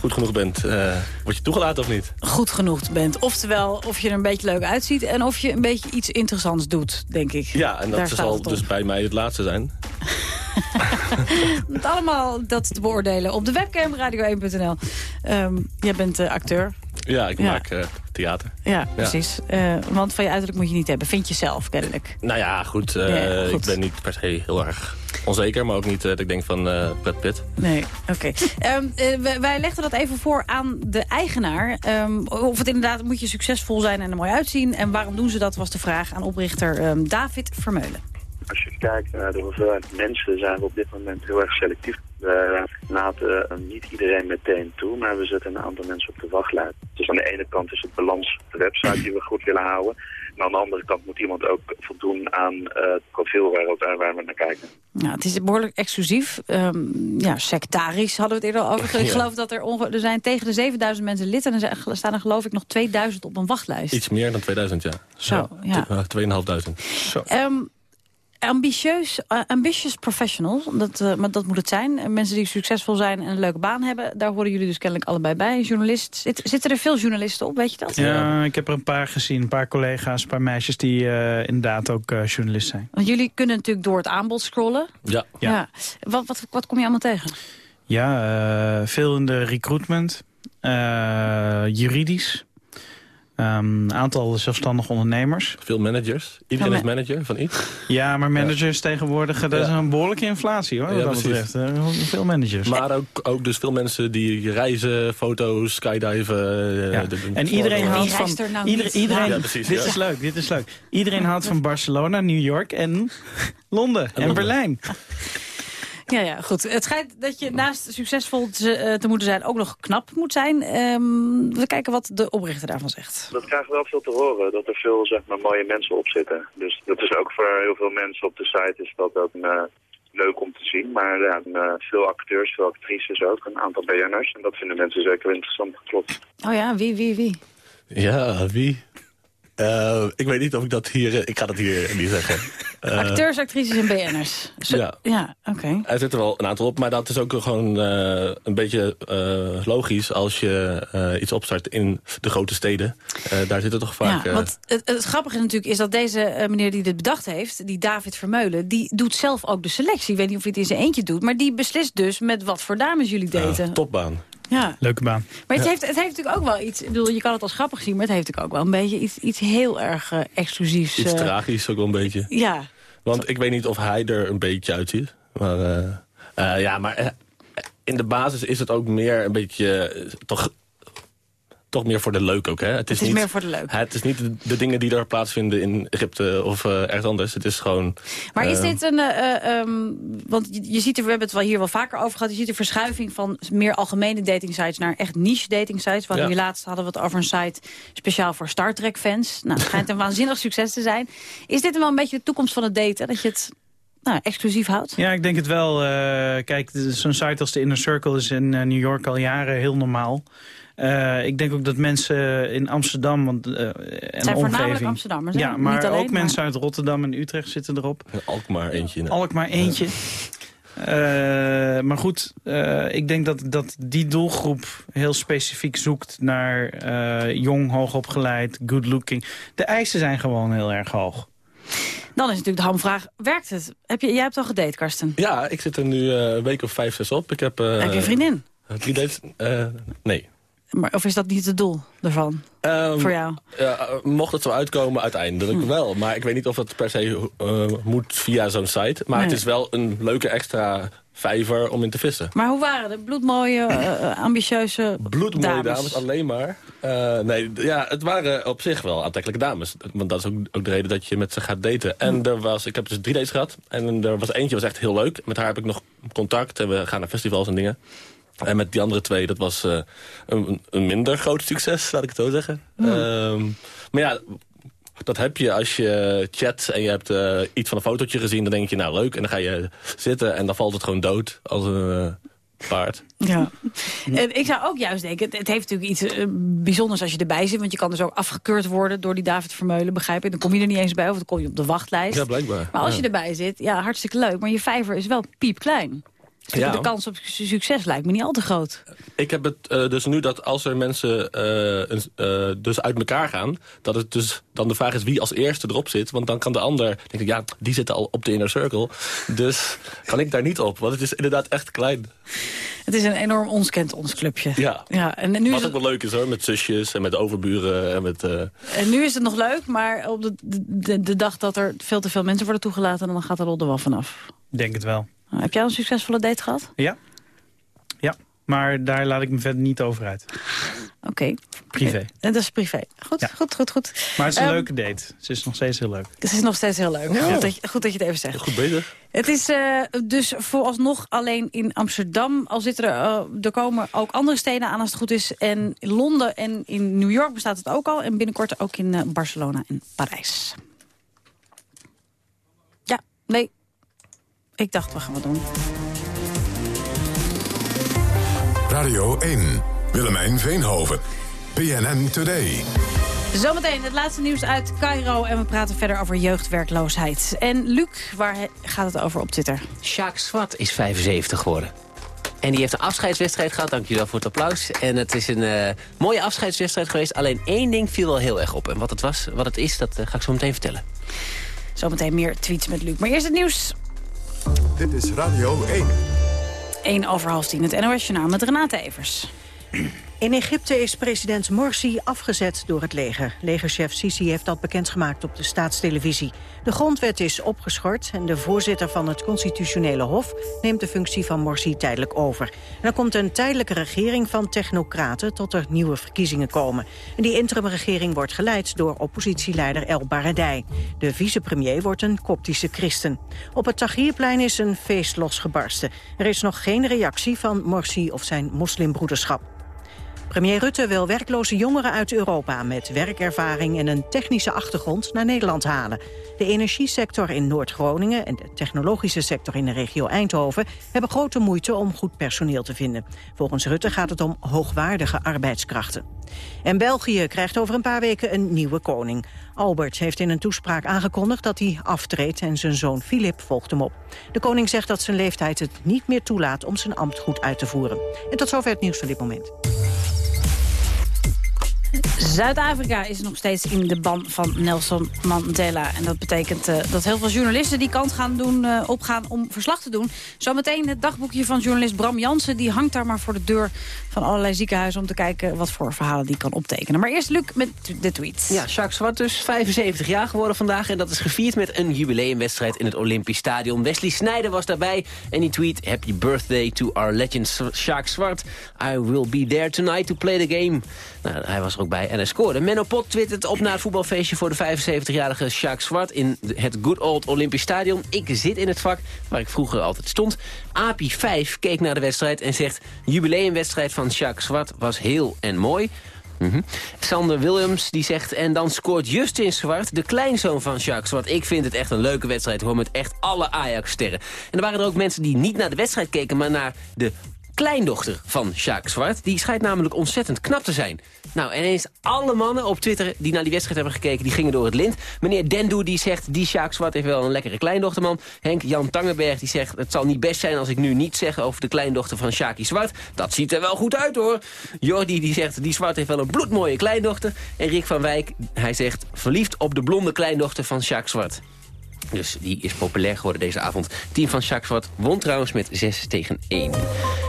goed genoeg bent, eh, word je toegelaten of niet? Goed genoeg bent. Oftewel, of je er een beetje leuk uitziet... en of je een beetje iets interessants doet, denk ik. Ja, en dat zal dus bij mij het laatste zijn. Allemaal dat te beoordelen op de webcam radio1.nl. Ehm, jij bent eh, acteur. Ja, ik Ja. maak eh, theater. Ja, precies. Eh, want van je uiterlijk moet je niet hebben. Vind je zelf, kennelijk. Nou ja, goed, eh, Ja, goed. Ik ben niet per se heel erg onzeker, maar ook niet dat ik denk van eh Brad Pitt. Nee, oké. Ehm, eh, wij- wij legden dat even voor aan de eigenaar. Ehm, of het inderdaad moet je succesvol zijn en er mooi uitzien. En waarom doen ze dat, was de vraag aan oprichter ehm, David Vermeulen. Als je kijkt naar de hoeveelheid mensen, zijn we op dit moment heel erg selectief. We laten eh, niet iedereen meteen toe, maar we zetten een aantal mensen op de wachtlijst. Dus aan de ene kant is het balans op de website die we goed willen houden. En aan de andere kant moet iemand ook voldoen aan eh, het profiel waar, we- waar we naar kijken. Ja, het is behoorlijk exclusief. Ehm, ja, sectarisch hadden we het eerder al over. Ik Ja. geloof dat er, onge- er zijn tegen de 7000 mensen lid... en er staan er geloof ik nog 2000 op een wachtlijst. Iets meer dan 2000, ja. Zo, ja. Eh, 2500. Ehm, ambitieus, eh, ambitious professionals, dat, eh, maar dat moet het zijn. Eh, mensen die succesvol zijn en een leuke baan hebben. Daar horen jullie dus kennelijk allebei bij. Journalist, zit, zitten er veel journalisten op, weet je dat? Ja, ik heb er een paar gezien. Een paar collega's, een paar meisjes die eh, inderdaad ook eh, journalist zijn. Want jullie kunnen natuurlijk door het aanbod scrollen. Ja. Ja. Wat, wat, wat kom je allemaal tegen? Ja, eh, veel in de recruitment, eh, juridisch, een aantal zelfstandige ondernemers. Veel managers. Iedereen is manager van iets. Ja, maar managers tegenwoordig, eh, dat is Ja. een behoorlijke inflatie hoor, wat Ja, dat precies. betreft. Eh, veel managers. Maar ook, ook dus veel mensen die reizen, foto's, skydiven. eh, Ja. de- de- En iedereen houdt van... er nou ieder- iedereen, Ja, precies, dit is leuk, dit is leuk. Iedereen houdt van Barcelona, New York en Londen en, Londen. Berlijn. Ja, ja, goed. Het schijnt dat je naast succesvol te, eh, te moeten zijn... ook nog knap moet zijn. Ehm, we kijken wat de oprichter daarvan zegt. Dat krijgen we wel veel te horen, dat er veel zeg maar, mooie mensen op zitten. Dus dat is ook voor heel veel mensen op de site is dat ook eh, leuk om te zien. Maar ja, eh, veel acteurs, veel actrices ook, een aantal BN'ers. En dat vinden mensen zeker wel interessant, klopt. Oh ja, wie, wie, wie? Ja, wie? Eh, ik weet niet of ik dat hier... eh, Ik ga dat hier niet zeggen. Eh, Acteurs, actrices en BN'ers. Ja. Ja, oké. Er zitten wel een aantal op, maar dat is ook gewoon een beetje logisch als je iets opstart in de grote steden. Daar zitten toch vaak... Ja, want het, het grappige natuurlijk is dat deze meneer die dit bedacht heeft... die David Vermeulen, die doet zelf ook de selectie. Ik weet niet of hij het in zijn eentje doet... maar die beslist dus met wat voor dames jullie daten. topbaan. Ja. Leuke baan. Maar het, Ja. heeft, het heeft natuurlijk ook wel iets... Ik bedoel, je kan het als grappig zien... maar het heeft natuurlijk ook wel een beetje iets, iets heel erg eh, exclusiefs. Iets eh, tragisch ook wel een beetje. Ja, Want ik weet niet of hij er een beetje uitziet. Maar eh, eh, ja, maar in de basis is het ook meer een beetje... toch, toch meer voor de leuk ook, hè? Het is, is niet, meer voor de leuk. Het is niet de, de dingen die er plaatsvinden in Egypte of eh, ergens anders. Het is gewoon... Maar is eh, dit een... eh, eh, ehm, want je, je ziet er, we hebben het wel hier wel vaker over gehad... je ziet een verschuiving van meer algemene datingsites... naar echt niche datingsites. We hadden Ja. hier laatst hadden we het over een site speciaal voor Star Trek fans. Nou, het schijnt een waanzinnig succes te zijn. Is dit wel een beetje de toekomst van het daten? Dat je het nou, exclusief houdt? Ja, ik denk het wel. Eh, kijk, de- zo'n site als de Inner Circle is in New York al jaren heel normaal. Eh, ik denk ook dat mensen in Amsterdam want, eh, en zijn voornamelijk omgeving... Amsterdammers, hè? Ja, Niet maar alleen, ook maar- mensen uit Rotterdam en Utrecht zitten erop. Alkmaar eentje. Alkmaar eentje. Eh, maar goed, eh, ik denk dat, dat die doelgroep heel specifiek zoekt naar eh, jong, hoogopgeleid, good looking. De eisen zijn gewoon heel erg hoog. Dan is natuurlijk de hamvraag, werkt het? Heb je, jij hebt al gedate, Karsten. Ja, ik zit er nu eh, een week of vijf, zes op. Ik heb... eh, Heb je een vriendin? Drie dates? Eh, nee. Maar, of is dat niet het doel ervan? Ehm, Voor jou? Ja, mocht het zo uitkomen, uiteindelijk Hm. wel. Maar ik weet niet of het per se eh, moet via zo'n site. Maar het is wel een leuke extra vijver om in te vissen. Maar hoe waren de bloedmooie, eh, ambitieuze Bloedmooie dames? dames, alleen maar. Nee, ja, het waren op zich wel aantrekkelijke dames. Want dat is ook, ook de reden dat je met ze gaat daten. En Hm. er was, ik heb dus drie dates gehad. En er was eentje was echt heel leuk. Met haar heb ik nog contact. En we gaan naar festivals en dingen. En met die andere twee, dat was eh, een, een minder groot succes, laat ik het zo zeggen. Hm. Ehm, maar ja, dat heb je als je chat en je hebt eh, iets van een fotootje gezien. Dan denk je, nou leuk. En dan ga je zitten en dan valt het gewoon dood als een eh, paard. Ja. En ik zou ook juist denken, het, het heeft natuurlijk iets bijzonders als je erbij zit. Want je kan dus ook afgekeurd worden door die David Vermeulen, begrijp je? Dan kom je er niet eens bij of dan kom je op de wachtlijst. Ja, blijkbaar. Maar als Ja. je erbij zit, ja, hartstikke leuk. Maar je vijver is wel piepklein. Dus Ja. De kans op su- succes lijkt me niet al te groot. Ik heb het eh, dus nu dat als er mensen eh, eh, dus uit elkaar gaan... dat het dus dan de vraag is wie als eerste erop zit. Want dan kan de ander denken, ja, die zitten al op de inner circle. Dus kan ik daar niet op, want het is inderdaad echt klein. Het is een enorm ons kent ons clubje. Ja. Ja, en, nu is Wat het, ook wel leuk is hoor, met zusjes en met overburen en met... eh, en nu is het nog leuk, maar op de, de, de dag dat er veel te veel mensen worden toegelaten... dan gaat de rol er wel vanaf. Denk het wel. Heb jij een succesvolle date gehad? Ja. Ja, maar daar laat ik me verder niet over uit. Oké. Privé. En dat is privé. Goed, goed, goed, goed. Maar het is een Ehm, leuke date. Ze is nog steeds heel leuk. Het is nog steeds heel leuk. Goed, dat je, goed dat je het even zegt. Goed bezig. Het is eh, dus vooralsnog alleen in Amsterdam. Al zitten er, eh, er komen ook andere steden aan als het goed is. En in Londen en in New York bestaat het ook al. En binnenkort ook in eh, Barcelona en Parijs. Ja, nee. Ik dacht, we gaan wat doen. Radio 1. Willemijn Veenhoven. PNN Today. Zometeen het laatste nieuws uit Cairo. En we praten verder over jeugdwerkloosheid. En Luc, waar gaat het over op Twitter? Sjaak Zwart is 75 geworden. En die heeft een afscheidswedstrijd gehad. Dank jullie wel voor het applaus. En het is een eh, mooie afscheidswedstrijd geweest. Alleen één ding viel wel heel erg op. En wat het was, wat het is, dat eh, ga ik zo meteen vertellen. Zometeen meer tweets met Luc. Maar eerst het nieuws. Dit is Radio 1. 1 over half 10. Het NOS Journaal met Renate Evers. In Egypte is president Morsi afgezet door het leger. Legerchef Sisi heeft dat bekendgemaakt op de staatstelevisie. De grondwet is opgeschort en de voorzitter van het constitutionele hof... neemt de functie van Morsi tijdelijk over. En er komt een tijdelijke regering van technocraten... tot er nieuwe verkiezingen komen. En die interimregering wordt geleid door oppositieleider El Baradei. De vicepremier wordt een koptische christen. Op het Tahrirplein is een feest losgebarsten. Er is nog geen reactie van Morsi of zijn moslimbroederschap. Premier Rutte wil werkloze jongeren uit Europa met werkervaring en een technische achtergrond naar Nederland halen. De energiesector in Noord-Groningen en de technologische sector in de regio Eindhoven hebben grote moeite om goed personeel te vinden. Volgens Rutte gaat het om hoogwaardige arbeidskrachten. En België krijgt over een paar weken een nieuwe koning. Albert heeft in een toespraak aangekondigd dat hij aftreedt en zijn zoon Filip volgt hem op. De koning zegt dat zijn leeftijd het niet meer toelaat om zijn ambt goed uit te voeren. En tot zover het nieuws van dit moment. Zuid-Afrika is nog steeds in de ban van Nelson Mandela. En dat betekent eh, dat heel veel journalisten die kant gaan doen, eh, opgaan om verslag te doen. Zometeen het dagboekje van journalist Bram Jansen. Die hangt daar maar voor de deur van allerlei ziekenhuizen... om te kijken wat voor verhalen die kan optekenen. Maar eerst Luc met de tweets. Ja, Jacques Zwart dus 75 jaar geworden vandaag. En dat is gevierd met een jubileumwedstrijd in het Olympisch Stadion. Wesley Sneijder was daarbij en die tweet... Happy birthday to our legend Jacques Zwart. I will be there tonight to play the game. Nou, hij was bij en hij scoorde. Menno Pot twittert op na het voetbalfeestje voor de 75-jarige Jacques Zwart... in het Good Old Olympisch Stadion. Ik zit in het vak waar ik vroeger altijd stond. Api 5 keek naar de wedstrijd en zegt... jubileumwedstrijd van Jacques Zwart was heel en mooi... Mhm. Sander Williams die zegt... en dan scoort Justin Zwart, de kleinzoon van Jacques Zwart. Ik vind het echt een leuke wedstrijd, hoor, met echt alle Ajax-sterren. En er waren er ook mensen die niet naar de wedstrijd keken... maar naar de kleindochter van Jacques Zwart. Die schijnt namelijk ontzettend knap te zijn. Nou, en ineens alle mannen op Twitter die naar die wedstrijd hebben gekeken... die gingen door het lint. Meneer Dendoe die zegt, die Jacques Zwart heeft wel een lekkere kleindochter, man. Henk Jan Tangenberg die zegt, het zal niet best zijn als ik nu niet zeg... over de kleindochter van Sjaki Zwart. Dat ziet er wel goed uit, hoor. Jordi die zegt, die Zwart heeft wel een bloedmooie kleindochter. En Rick van Wijk, hij zegt, verliefd op de blonde kleindochter van Jacques Zwart. Dus die is populair geworden deze avond. Team van Jacques Zwart won trouwens met 6 tegen 1.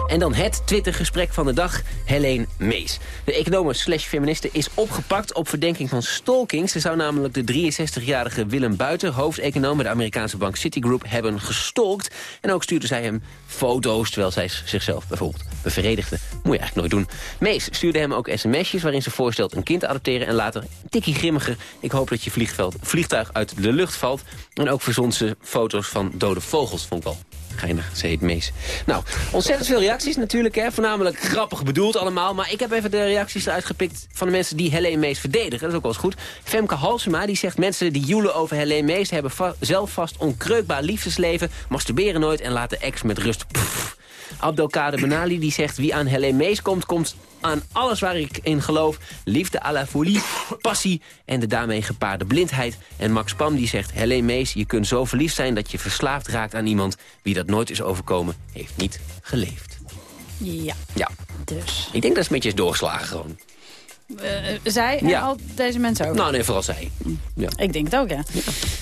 En dan het Twittergesprek van de dag, Helene Mees. De econoom slash feministe is opgepakt op verdenking van stalking. Ze zou namelijk de 63-jarige Willem Buiter, hoofdeconoom bij de Amerikaanse bank Citigroup, hebben gestalkt. En ook stuurde zij hem foto's, terwijl zij zichzelf bijvoorbeeld bevredigde. Moet je eigenlijk nooit doen. Mees stuurde hem ook sms'jes waarin ze voorstelt een kind te adopteren... en later, tikkie grimmiger, ik hoop dat je vliegveld, vliegtuig uit de lucht valt. En ook verzond ze foto's van dode vogels, vond ik wel geinig. Ze heet Mees. Nou, ontzettend veel reacties natuurlijk, hè. Voornamelijk grappig bedoeld allemaal. Maar ik heb even de reacties eruit gepikt van de mensen die Helene Mees verdedigen. Dat is ook wel eens goed. Femke Halsema, die zegt mensen die joelen over Helene Mees... hebben zelf vast onkreukbaar liefdesleven, masturberen nooit... en laten ex met rust. Pff. Abdelkader Benali die zegt wie aan Helene Mees komt, komt aan alles waar ik in geloof. Liefde à la folie, passie en de daarmee gepaarde blindheid. En Max Pam die zegt, Helene Mees, je kunt zo verliefd zijn... dat je verslaafd raakt aan iemand. Wie dat nooit is overkomen, heeft niet geleefd. Ja, Ja, dus. ik denk dat is een beetje is doorgeslagen gewoon. Eh, zij en Ja. al deze mensen ook? Nou, nee, vooral zij. Ja. Ik denk het ook, ja.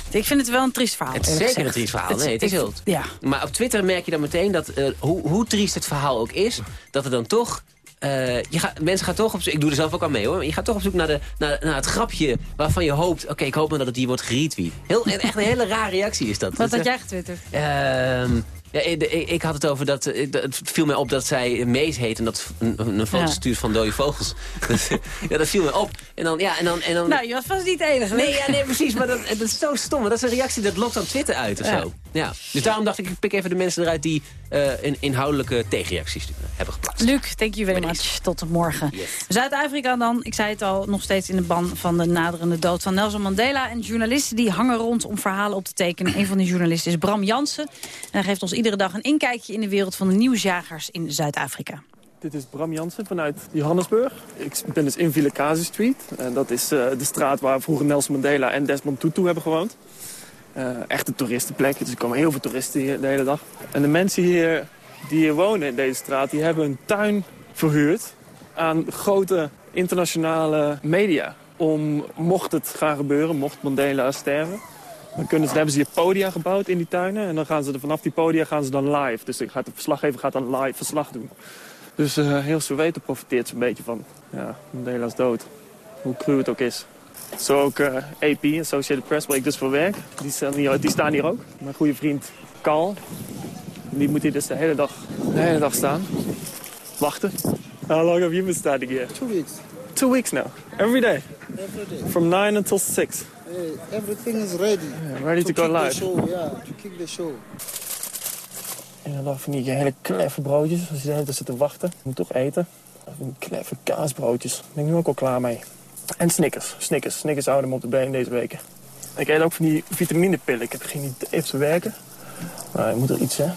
Ik vind het wel een triest verhaal. Het is zeker een triest verhaal. Nee, het is heel... Ja. Maar op Twitter merk je dan meteen dat, eh, hoe, hoe triest het verhaal ook is... dat er dan toch... eh, je gaat, mensen gaan toch op zoek... Ik doe er zelf ook aan mee, hoor. Je gaat toch op zoek naar, de, naar, naar het grapje waarvan je hoopt... Oké, ik hoop maar dat het hier wordt geretweet. Heel, echt een hele rare reactie is dat. Wat Dat, had jij getwitterd? Ehm, ja, ik, had het over dat... eh, dat- Het viel mij op dat zij Mees heet en dat een, foto Ja. stuurt van dode vogels. ja, dat viel mij op. En dan, ja, en dan, en dan, Nou, je was vast niet de enige. Nee, ja, nee, precies. Maar dat, dat is zo stom. Dat is een reactie, dat lokt aan Twitter uit of Ja. zo. Ja. Dus daarom dacht ik, ik pik even de mensen eruit die eh, een inhoudelijke tegenreacties hebben geplaatst. Luc, thank you very much. Tot morgen. Zuid-Afrika dan, ik zei het al, nog steeds in de ban van de naderende dood van Nelson Mandela. En journalisten die hangen rond om verhalen op te tekenen. Een van die journalisten is Bram Jansen. En hij geeft ons iedere dag een inkijkje in de wereld van de nieuwsjagers in Zuid-Afrika. Dit is Bram Jansen vanuit Johannesburg. Ik ben dus in Vilakazi Street. En dat is eh, de straat waar vroeger Nelson Mandela en Desmond Tutu hebben gewoond. Eh echt een toeristenplek, dus er komen heel veel toeristen hier de hele dag. En de mensen hier die hier wonen in deze straat, die hebben een tuin verhuurd aan grote internationale media. Om, mocht het gaan gebeuren, mocht Mandela sterven, dan, kunnen ze, dan hebben ze hier podia gebouwd in die tuinen. En dan gaan ze er vanaf die podia gaan ze dan live. Dus gaat de verslaggever gaat dan live verslag doen. Dus eh, heel Soweto profiteert zo'n beetje van. Ja, Mandela is dood. Hoe cru het ook is. Zo ook eh, AP, Associated Press, waar ik dus voor werk. Die staan hier, die staan hier ook. Mijn goede vriend Carl. Die moet hier dus de hele dag, de hele dag staan. Wachten. How long have you been standing here? Two weeks. Two weeks now. Every day. Every day. From 9 until 6. Hey, everything is ready. ready to go kick live. Show, yeah, to kick the show. En dan van die hele kleffe broodjes. Als je de hele tijd zit te wachten. Je moet toch eten. Kleffe kaasbroodjes. Daar ben ik nu ook al klaar mee. En Snickers. Snickers. Snickers houden hem op de been deze weken. Ik eet ook van die vitaminepillen. Ik heb geen idee of ze werken. Maar je moet er iets, hè.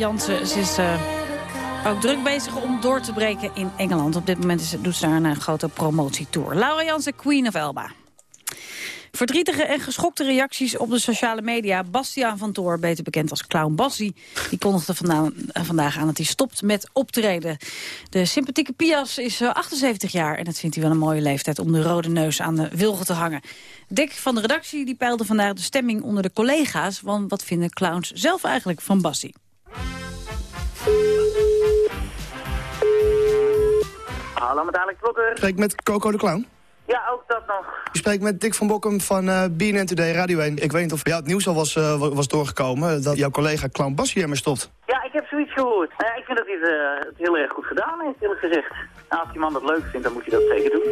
Jansen. Ze is eh, ook druk bezig om door te breken in Engeland. Op dit moment is, doet ze daar een eh, grote promotietour. Laura Jansen, Queen of Elba. Verdrietige en geschokte reacties op de sociale media. Bastiaan van Toor, beter bekend als Clown Bassie... die kondigde eh, vandaag aan dat hij stopt met optreden. De sympathieke Pias is eh, 78 jaar... en dat vindt hij wel een mooie leeftijd om de rode neus aan de wilgen te hangen. Dick van de redactie die peilde vandaag de stemming onder de collega's... want wat vinden clowns zelf eigenlijk van Bassie? Hallo, met Alex Blokker. spreek met Coco de Clown. Ja, ook dat nog. Ik spreek met Dick van Bokkum van eh BNN Today Radio 1. Ik weet niet of ja, het nieuws al was, eh, wa- was doorgekomen... dat jouw collega Clown Bassie ermee stopt. Ja, ik heb zoiets gehoord. Ja, ik vind dat hij het, eh, het heel erg goed gedaan heeft, eerlijk gezegd. Nou, als die man dat leuk vindt, dan moet je dat zeker doen.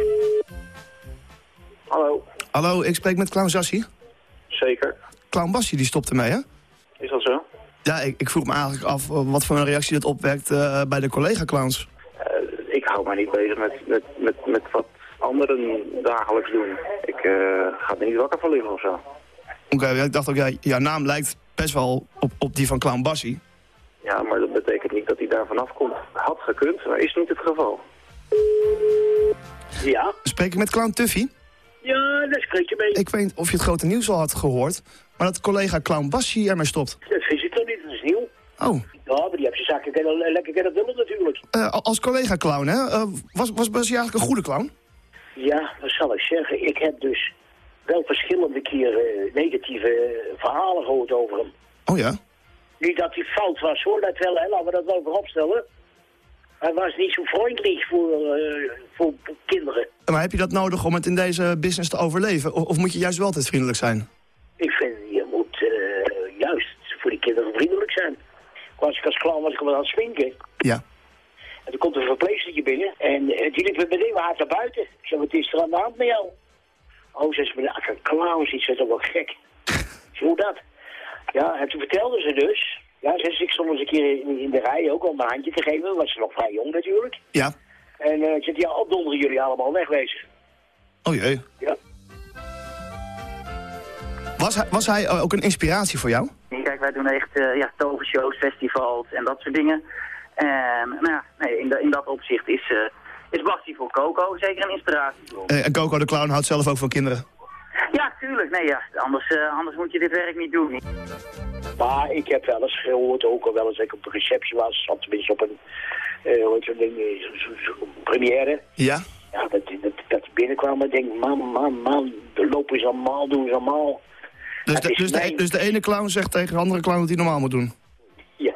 Hallo. Hallo, ik spreek met Clown Zassie. Zeker. Clown Bassie die stopt ermee, hè? Is dat zo? Ja, ik, ik vroeg me eigenlijk af eh, wat voor een reactie dat opwekt eh, bij de collega-clowns. Eh, ik hou mij niet bezig met, met, met, met wat anderen dagelijks doen. Ik ga er niet wakker van liggen of zo. Oké, ik dacht ook, ja, jouw naam lijkt best wel op, op die van Clown Bassie. Ja, maar dat betekent niet dat hij daar vanaf komt. Had gekund, maar is niet het geval. Ja? Spreek ik met Clown Tuffy? Ja, daar spreek je mee. Ik weet niet of je het grote nieuws al had gehoord... maar dat collega Clown Bassie ermee stopt. Dat Oh, Ja, maar die heeft zijn zaken kennen- lekker kennen willen natuurlijk. eh, als collega-clown, hè? eh, was, was Bassie eigenlijk een goede clown? Ja, wat zal ik zeggen? Ik heb dus wel verschillende keren eh, negatieve verhalen gehoord over hem. Oh ja? Niet dat hij fout was hoor, dat wel, hè. laten we dat wel voorop stellen. Hij was niet zo vriendelijk voor, voor kinderen. Maar heb je dat nodig om het in deze business te overleven? Of, of moet je juist wel altijd vriendelijk zijn? Ik vind, je moet juist voor die kinderen vriendelijk zijn. Was ik als clown was ik wel aan het swinken. Ja. En toen komt een verpleegstertje binnen en eh, die liep met meteen maar hard naar buiten. Ik zei, wat is er aan de hand met jou? Oh, ze, maar als een clown ziet, ze toch wel gek. Zei, hoe dat? Ja, en toen vertelde ze dus... Ja, ze, ik stond eens een keer in, in de rij ook om een handje te geven. Was ze nog vrij jong natuurlijk. Ja. En eh ik zei, ja, opdonderen jullie allemaal wegwezen. Oh jee. Ja. Was hij, was hij eh, ook een inspiratie voor jou? Kijk, wij doen echt eh, ja, tovershows, festivals en dat soort dingen. En nou ja, nee, in, in dat opzicht is, eh is Basti voor Coco zeker een inspiratie. Eh, en Coco de Clown houdt zelf ook van kinderen. Ja, tuurlijk. Nee, ja, anders, eh, anders moet je dit werk niet doen. Maar ik heb wel eens gehoord, ook al wel eens dat ik op de receptie was, of tenminste op een, eh hoe heet ding, een première. Ja? Ja, dat, dat, dat ik binnenkwam en denk, man, man, man, de lopen is allemaal, doen ze allemaal. Dus de, dus, de, dus de ene clown zegt tegen de andere clown wat hij normaal moet doen. Ja,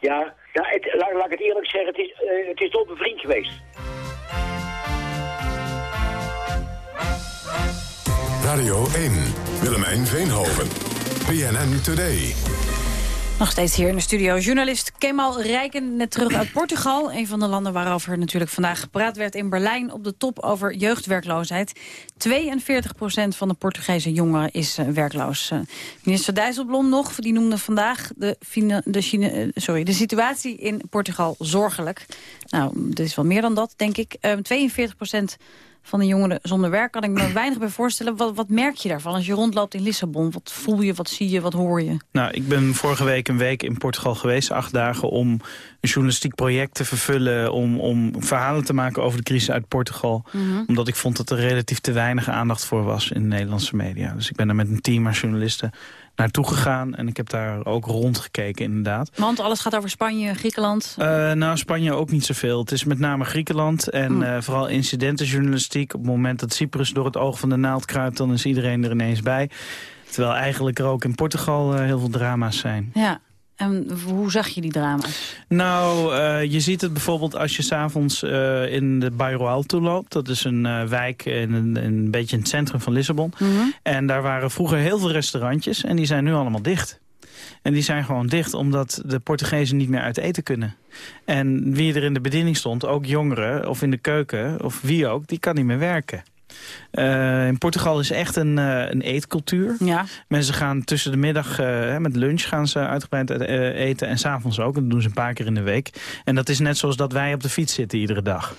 ja, ja het, laat, laat ik het eerlijk zeggen, het is, eh, het is toch een vriend geweest. Radio 1, Willemijn Veenhoven. BNN Today. Nog steeds hier in de studio. Journalist Kemal Rijken, net terug uit Portugal. Een van de landen waarover natuurlijk vandaag gepraat werd in Berlijn... op de top over jeugdwerkloosheid. 42% van de Portugese jongeren is eh, werkloos. Eh, minister Dijsselbloem nog, die noemde vandaag de, de, eh, sorry, de situatie in Portugal zorgelijk. Nou, dat is wel meer dan dat, denk ik. Eh, 42 van de jongeren zonder werk kan ik me weinig bij voorstellen. Wat, wat merk je daarvan als je rondloopt in Lissabon? Wat voel je, wat zie je, wat hoor je? Nou, ik ben vorige week een week in Portugal geweest, acht dagen, om een journalistiek project te vervullen, om, om verhalen te maken over de crisis uit Portugal. Mhm. Omdat ik vond dat er relatief te weinig aandacht voor was in de Nederlandse media. Dus ik ben daar met een team aan journalisten naartoe gegaan en ik heb daar ook rondgekeken inderdaad. Want alles gaat over Spanje, Griekenland. Eh, nou, Spanje ook niet zoveel. Het is met name Griekenland en eh, vooral incidentenjournalistiek. Op het moment dat Cyprus door het oog van de naald kruipt, dan is iedereen er ineens bij. Terwijl eigenlijk er ook in Portugal eh, heel veel drama's zijn. Ja. En hoe zag je die drama's? Nou, eh, je ziet het bijvoorbeeld als je s'avonds eh in de Bairro Alto loopt. Dat is een eh, wijk in een, een beetje in het centrum van Lissabon. En daar waren vroeger heel veel restaurantjes en die zijn nu allemaal dicht. En die zijn gewoon dicht omdat de Portugezen niet meer uit eten kunnen. En wie er in de bediening stond, ook jongeren of in de keuken of wie ook, die kan niet meer werken. Eh, in Portugal is echt een, eh, een eetcultuur. Ja. Mensen gaan tussen de middag eh, met lunch gaan ze uitgebreid eten en s'avonds ook. En dat doen ze een paar keer in de week. En dat is net zoals dat wij op de fiets zitten iedere dag.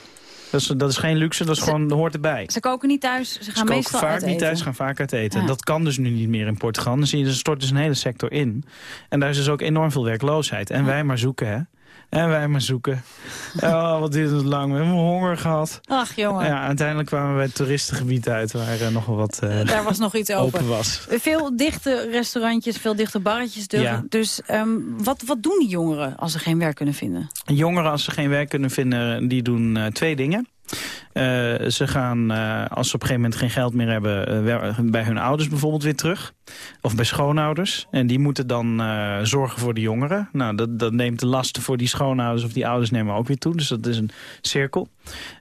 Dat is, dat is geen luxe, dat is gewoon, dat hoort erbij. Ze koken niet thuis, ze gaan Ze koken meestal vaak uit niet eten. thuis, ze gaan vaak uit eten. Ja. Dat kan dus nu niet meer in Portugal. Dan zie je, er stort dus een hele sector in. En daar is dus ook enorm veel werkloosheid. En wij maar zoeken, hè. En wij maar zoeken. Oh, wat duurt het lang. We hebben honger gehad. Ach, jongen. Ja, uiteindelijk kwamen we bij het toeristengebied uit... waar er nog wel wat eh, Daar was nog iets open. open was. Veel dichte restaurantjes, veel dichte barretjes. Dus, Ja. dus ehm, wat, wat doen die jongeren als ze geen werk kunnen vinden? Jongeren, als ze geen werk kunnen vinden, die doen eh, twee dingen. Eh, ze gaan, eh, als ze op een gegeven moment geen geld meer hebben... eh, bij hun ouders bijvoorbeeld weer terug. Of bij schoonouders. En die moeten dan zorgen voor de jongeren. Nou, dat, dat neemt de lasten voor die schoonouders of die ouders nemen ook weer toe. Dus dat is een cirkel.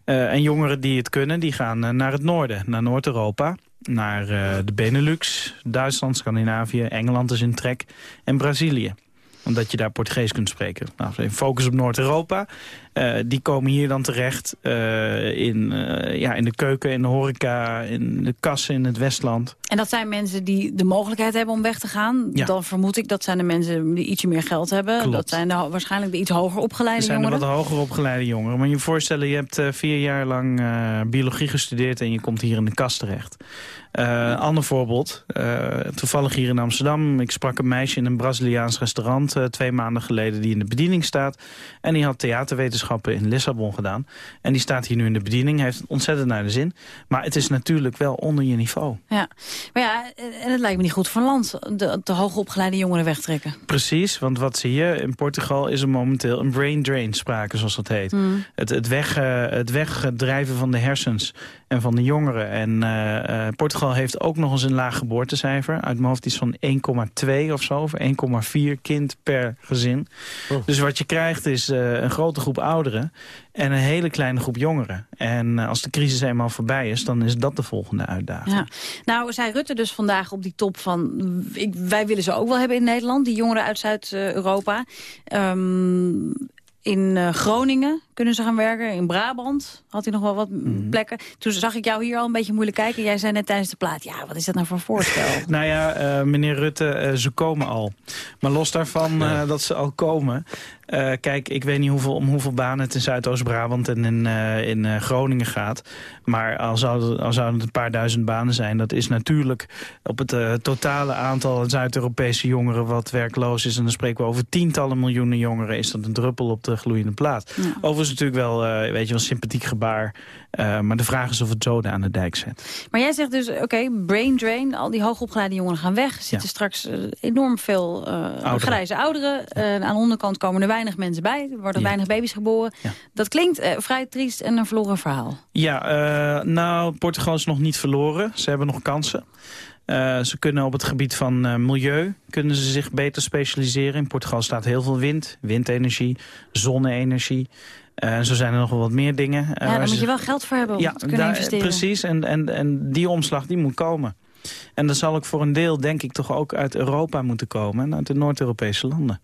En jongeren die het kunnen, die gaan naar het noorden. Naar Noord-Europa. Naar de Benelux, Duitsland, Scandinavië, Engeland is in trek. En Brazilië omdat je daar Portugees kunt spreken. Nou, focus op Noord-Europa. Eh, die komen hier dan terecht eh, in, eh, ja, in de keuken, in de horeca, in de kassen in het Westland. En dat zijn mensen die de mogelijkheid hebben om weg te gaan. Ja. Dan vermoed ik dat zijn de mensen die ietsje meer geld hebben. Klopt. Dat zijn de, waarschijnlijk de iets hoger opgeleide Er zijn er jongeren. wat hoger opgeleide jongeren. Maar je je voorstellen, je hebt vier jaar lang biologie gestudeerd... en je komt hier in de kast terecht. Eh ander voorbeeld. eh, toevallig hier in Amsterdam. Ik sprak een meisje in een Braziliaans restaurant... eh, twee maanden geleden die in de bediening staat. En die had theaterwetenschappen in Lissabon gedaan. En die staat hier nu in de bediening. Heeft ontzettend naar de zin. Maar het is natuurlijk wel onder je niveau. Ja. Maar ja, en het lijkt me niet goed voor land. De, de hoger opgeleide jongeren wegtrekken. Precies, want wat zie je? In Portugal is er momenteel een brain drain sprake, zoals dat heet. Mm. Het, het, weg, het wegdrijven van de hersens en van de jongeren. En eh, eh, Portugal heeft ook nog eens een laag geboortecijfer. Uit mijn hoofd iets van 1,2 of zo, of 1,4 kind per gezin. Dus wat je krijgt is eh, een grote groep ouderen en een hele kleine groep jongeren. En eh, als de crisis eenmaal voorbij is, dan is dat de volgende uitdaging. Ja. Nou, zei Rutte dus vandaag op die top van... Ik, wij willen ze ook wel hebben in Nederland, die jongeren uit Zuid-Europa. Ehm, in eh, Groningen kunnen ze gaan werken. In Brabant had hij nog wel wat Mhm. plekken. Toen zag ik jou hier al een beetje moeilijk kijken. Jij zei net tijdens de plaat, ja, wat is dat nou voor voorstel? Nou ja, eh, meneer Rutte, eh, ze komen al. Maar los daarvan eh, dat ze al komen... eh, kijk, ik weet niet hoeveel, om hoeveel banen het in Zuidoost-Brabant en in, eh, in eh, Groningen gaat. Maar al zouden, al zouden het een paar duizend banen zijn... dat is natuurlijk op het totale aantal Zuid-Europese jongeren... wat werkloos is, en dan spreken we over tientallen miljoenen jongeren... is dat een druppel op de gloeiende plaat. Overigens natuurlijk wel, eh, weet je, wel sympathiek gebaar. eh, maar de vraag is of het zoden aan de dijk zet. Maar jij zegt dus, oké, brain drain. Al die hoogopgeleide jongeren gaan weg. Er zitten Ja. straks eh, enorm veel Ouderen. grijze ouderen. Eh, aan de onderkant komen er weinig mensen bij. Er worden Ja. weinig baby's geboren. Dat klinkt vrij triest en een verloren verhaal. Ja, nou, Portugal is nog niet verloren. Ze hebben nog kansen. Ze kunnen op het gebied van milieu kunnen ze zich beter specialiseren. In Portugal staat heel veel wind, windenergie, zonne-energie. Eh, zo zijn er nog wel wat meer dingen. eh, ja, daar moet je wel geld voor hebben om ja, te kunnen investeren. precies. En, en, en die omslag die moet komen. En dat zal ook voor een deel, denk ik, toch ook uit Europa moeten komen. En uit de Noord-Europese landen.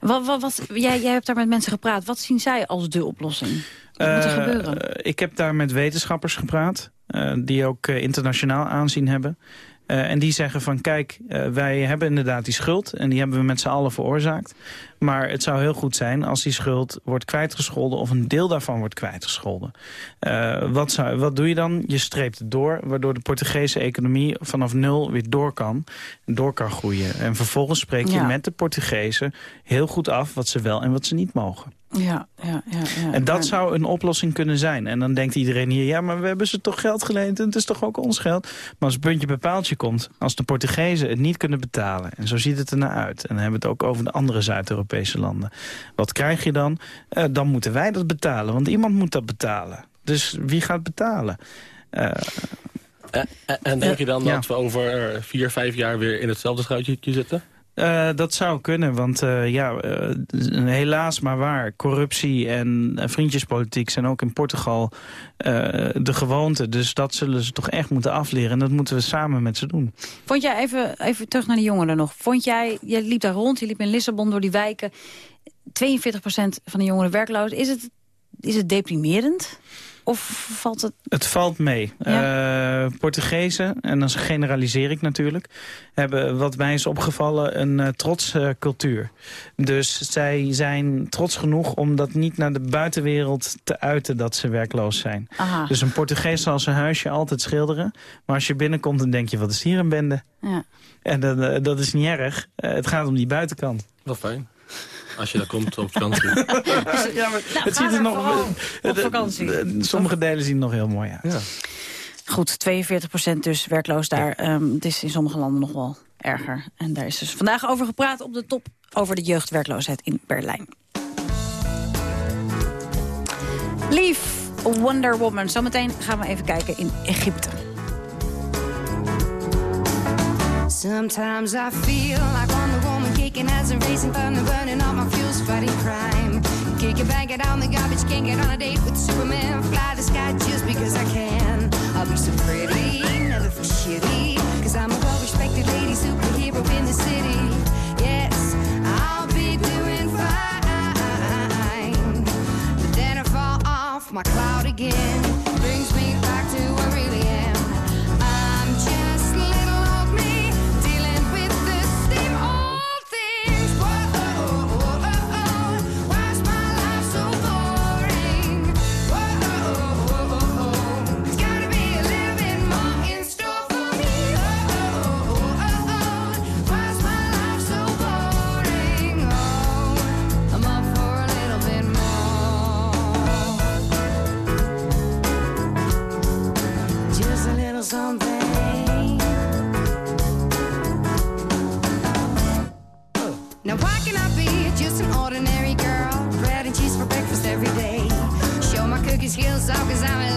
Wat, wat, wat, jij, jij hebt daar met mensen gepraat. Wat zien zij als de oplossing? Wat moet er Eh, gebeuren? Ik heb daar met wetenschappers gepraat, die ook internationaal aanzien hebben. Eh, en die zeggen van kijk, eh, wij hebben inderdaad die schuld en die hebben we met z'n allen veroorzaakt. Maar het zou heel goed zijn als die schuld wordt kwijtgescholden of een deel daarvan wordt kwijtgescholden. Eh, wat, zou, wat doe je dan? Je streept het door, waardoor de Portugese economie vanaf nul weer door kan, door kan groeien. En vervolgens spreek je Ja. met de Portugezen heel goed af wat ze wel en wat ze niet mogen. Ja, ja, ja. ja. En dat zou een oplossing kunnen zijn. En dan denkt iedereen hier, ja, maar we hebben ze toch geld geleend... en het is toch ook ons geld? Maar als het puntje bij paaltje komt... als de Portugezen het niet kunnen betalen... en zo ziet het ernaar uit... en dan hebben we het ook over de andere Zuid-Europese landen... wat krijg je dan? Eh, dan moeten wij dat betalen, want iemand moet dat betalen. Dus wie gaat betalen? Eh, En, en denk je dan Ja. dat we over eh, vier, vijf jaar weer in hetzelfde schuitje zitten? Eh, dat zou kunnen, want eh, ja, eh, helaas maar waar. Corruptie en vriendjespolitiek zijn ook in Portugal de gewoonte. Dus dat zullen ze toch echt moeten afleren. En dat moeten we samen met ze doen. Vond jij, even, even terug naar die jongeren nog. Vond jij, je liep daar rond, je liep in Lissabon door die wijken. 42% van de jongeren werkloos. Is het, is het deprimerend? Of valt het... Het valt mee. Eh, Portugezen, en dan generaliseer ik natuurlijk... hebben, wat mij is opgevallen, een uh, trotse cultuur. Dus zij zijn trots genoeg om dat niet naar de buitenwereld te uiten... dat ze werkloos zijn. Aha. Dus een Portugees zal zijn huisje altijd schilderen. Maar als je binnenkomt, dan denk je, wat is hier een bende? Ja. En dat, eh, dat is niet erg. Eh, het gaat om die buitenkant. Wel fijn. Als je daar komt op vakantie. ja, maar Nou, het ziet er nog... op vakantie. Sommige delen zien er nog heel mooi uit. Goed, 42% dus werkloos daar. Ehm, het is in sommige landen nog wel erger. En daar is dus vandaag over gepraat op de top over de jeugdwerkloosheid in Berlijn. Lief, Wonder Woman. Zometeen gaan we even kijken in Egypte. Sometimes I feel like Kicking as a racing thunder, burning all my fuels, fighting crime. Kick it, bang it on the garbage, can't get on a date with Superman. Fly the sky just because I can. I'll be so pretty, never feel shitty. Cause I'm a well respected lady superhero in the city. Yes, I'll be doing fine. But then I fall off my cloud again. Brings these heels off cause I'm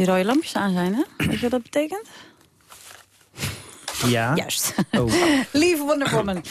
die rode lampjes aan zijn, hè? Weet je wat dat betekent? Ja. Juist. Oh. Lieve Wonder Woman.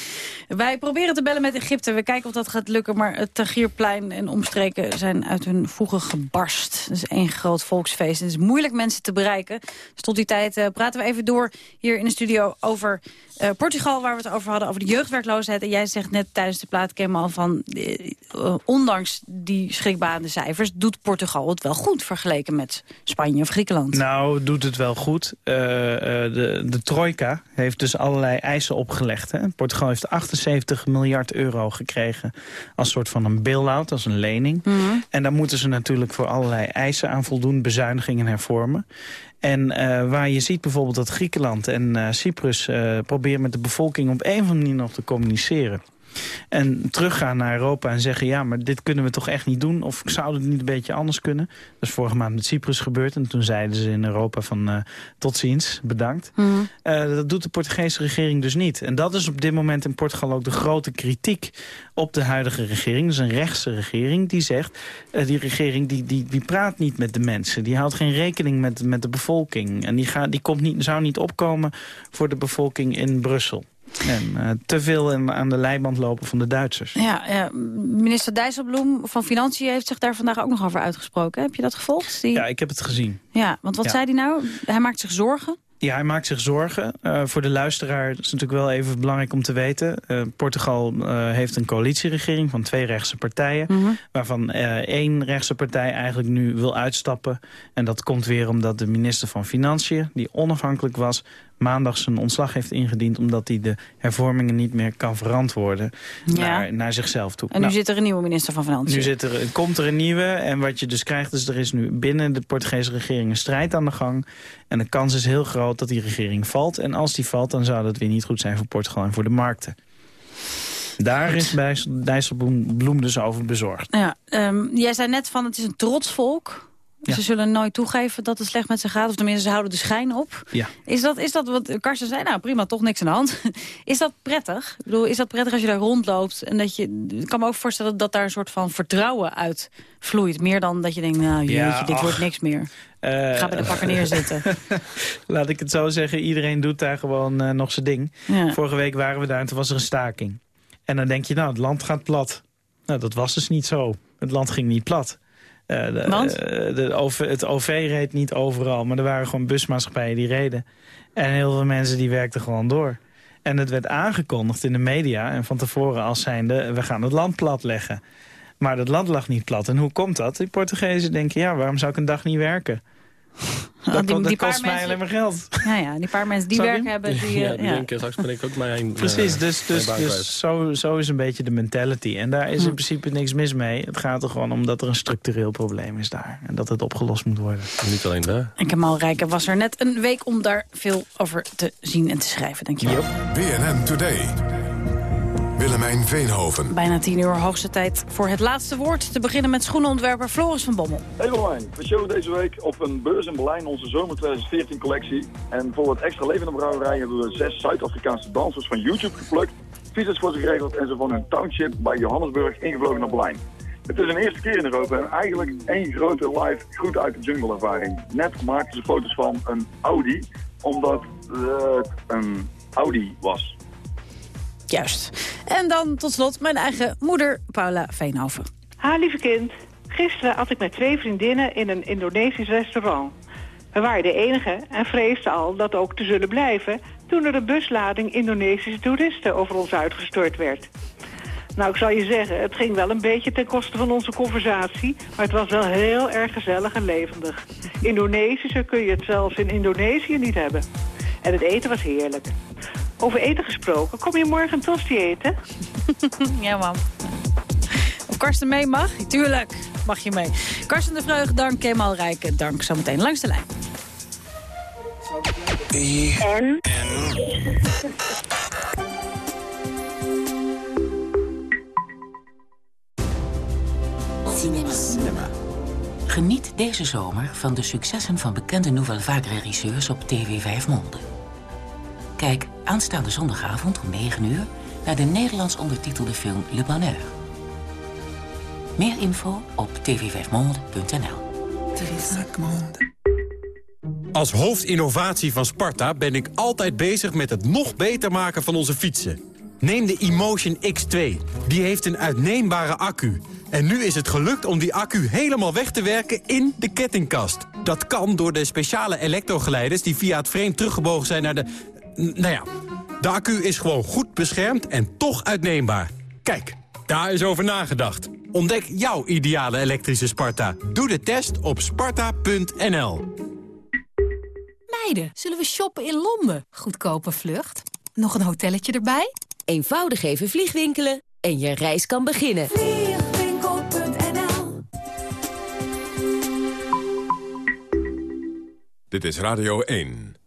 Wij proberen te bellen met Egypte. We kijken of dat gaat lukken. Maar het Tagierplein en omstreken zijn uit hun voegen gebarst. Het is één groot volksfeest. Het is moeilijk mensen te bereiken. Dus tot die tijd eh, praten we even door hier in de studio over eh, Portugal... waar we het over hadden, over de jeugdwerkloosheid. En jij zegt net tijdens de plaat, Kemal, van... eh, ondanks die schrikbarende cijfers... doet Portugal het wel goed vergeleken met Spanje of Griekenland. Nou, doet het wel goed. De, de trojka heeft dus allerlei eisen opgelegd. Hè? Portugal heeft 68 78 miljard euro gekregen als soort van een bail-out, als een lening. Mhm. En daar moeten ze natuurlijk voor allerlei eisen aan voldoen, bezuinigingen hervormen. En eh, waar je ziet bijvoorbeeld dat Griekenland en eh, Cyprus uh, proberen met de bevolking op een of andere manier nog te communiceren. En teruggaan naar Europa en zeggen... ja, maar dit kunnen we toch echt niet doen? Of zou het niet een beetje anders kunnen? Dat is vorige maand met Cyprus gebeurd. En toen zeiden ze in Europa van uh, tot ziens, bedankt. Mm. Uh, dat doet de Portugese regering dus niet. En dat is op dit moment in Portugal ook de grote kritiek op de huidige regering. Dus een rechtse regering die zegt... Uh, die regering die, die, die praat niet met de mensen. Die houdt geen rekening met, met de bevolking. En die, gaat, die komt niet, zou niet opkomen voor de bevolking in Brussel. En uh, te veel in, aan de leiband lopen van de Duitsers. Ja, ja, minister Dijsselbloem van Financiën heeft zich daar vandaag ook nog over uitgesproken. Heb je dat gevolgd? Die... Ja, ik heb het gezien. Ja, want wat ja. zei hij nou? Hij maakt zich zorgen? Ja, hij maakt zich zorgen. Uh, voor de luisteraar is het natuurlijk wel even belangrijk om te weten. Uh, Portugal uh, heeft een coalitieregering van twee rechtse partijen. Mhm. Mm -hmm. Waarvan één rechtse partij eigenlijk nu wil uitstappen. En dat komt weer omdat de minister van Financiën, die onafhankelijk was maandag zijn ontslag heeft ingediend... omdat hij de hervormingen niet meer kan verantwoorden ja. naar, naar zichzelf toe. En nu nou, zit er een nieuwe minister van Financiën. Nu zit er, komt er een nieuwe en wat je dus krijgt... is er is nu binnen de Portugese regering een strijd aan de gang. En de kans is heel groot dat die regering valt. En als die valt, dan zou dat weer niet goed zijn voor Portugal en voor de markten. Daar is Dijsselbloem dus over bezorgd. Ja, um, jij zei net van het is een trots volk... Ja. Ze zullen nooit toegeven dat het slecht met ze gaat. Of tenminste, ze houden de schijn op. Ja. Is, dat, is dat wat Karsten zei? Nou, prima, toch niks aan de hand. Is dat prettig? Ik bedoel, is dat prettig als je daar rondloopt? En dat je, ik kan me ook voorstellen dat daar een soort van vertrouwen uit vloeit. Meer dan dat je denkt, nou jeetje, ja, dit ach, wordt niks meer. Uh, Ga bij de pakken neerzitten. Laat ik het zo zeggen, iedereen doet daar gewoon uh, nog zijn ding. Ja. Vorige week waren we daar en toen was er een staking. En dan denk je, nou, het land gaat plat. Nou, dat was dus niet zo. Het land ging niet plat. Uh, de, Want? Uh, de OV, het OV reed niet overal, maar er waren gewoon busmaatschappijen die reden. En heel veel mensen die werkten gewoon door. En het werd aangekondigd in de media en van tevoren als zijnde... we gaan het land plat leggen. Maar dat land lag niet plat. En hoe komt dat? Die Portugezen denken, ja, waarom zou ik een dag niet werken? Dat, die, dat die kost mij mensen, alleen maar geld. Ja, ja, die paar mensen die werk je? hebben... Die, ja, die ja. denken, straks ben ik ook mijn Precies, uh, dus, dus, mijn dus zo, zo is een beetje de mentality. En daar is in principe niks mis mee. Het gaat er gewoon om dat er een structureel probleem is daar. En dat het opgelost moet worden. Niet alleen daar. En Kamal Rijken was er net een week om daar veel over te zien en te schrijven. Dankjewel. BNN Today. Willemijn Veenhoven. Bijna tien uur hoogste tijd voor het laatste woord. Te beginnen met schoenenontwerper Floris van Bommel. Hey Willemijn, we showen deze week op een beurs in Berlijn onze zomer 2014 collectie. En voor het extra levende brouwerij hebben we zes Zuid-Afrikaanse dansers van YouTube geplukt. Visas voor ze geregeld en ze van hun township bij Johannesburg ingevlogen naar Berlijn. Het is een eerste keer in Europa en eigenlijk één grote live groet uit de jungle ervaring. Net maakten ze foto's van een Audi, omdat het een Audi was. Juist. En dan tot slot mijn eigen moeder, Paula Veenhoven. Ha, lieve kind. Gisteren at ik met twee vriendinnen in een Indonesisch restaurant. We waren de enige en vreesden al dat ook te zullen blijven... toen er een buslading Indonesische toeristen over ons uitgestort werd. Nou, ik zal je zeggen, het ging wel een beetje ten koste van onze conversatie... maar het was wel heel erg gezellig en levendig. Indonesische kun je het zelfs in Indonesië niet hebben. En het eten was heerlijk. Over eten gesproken, kom je morgen een tosti eten? ja, mam. Of Karsten mee mag? Tuurlijk, mag je mee. Karsten de Vreugd, dank. Kemal Rijken, dank. Zometeen langs de lijn. En? Cinema. Cinema. Geniet deze zomer van de successen van bekende Nouvelle Vague regisseurs op TV 5 Monde. Kijk aanstaande zondagavond om 9 uur naar de Nederlands ondertitelde film Le Bonheur. Meer info op tv5monde.nl. Als hoofdinnovatie van Sparta ben ik altijd bezig met het nog beter maken van onze fietsen. Neem de Emotion X2. Die heeft een uitneembare accu. En nu is het gelukt om die accu helemaal weg te werken in de kettingkast. Dat kan door de speciale elektrogeleiders die via het frame teruggebogen zijn naar de... Nou ja, de accu is gewoon goed beschermd en toch uitneembaar. Kijk, daar is over nagedacht. Ontdek jouw ideale elektrische Sparta. Doe de test op sparta.nl. Meiden, zullen we shoppen in Londen? Goedkope vlucht. Nog een hotelletje erbij? Eenvoudig even vliegwinkelen en je reis kan beginnen. Vliegwinkel.nl Dit is Radio 1.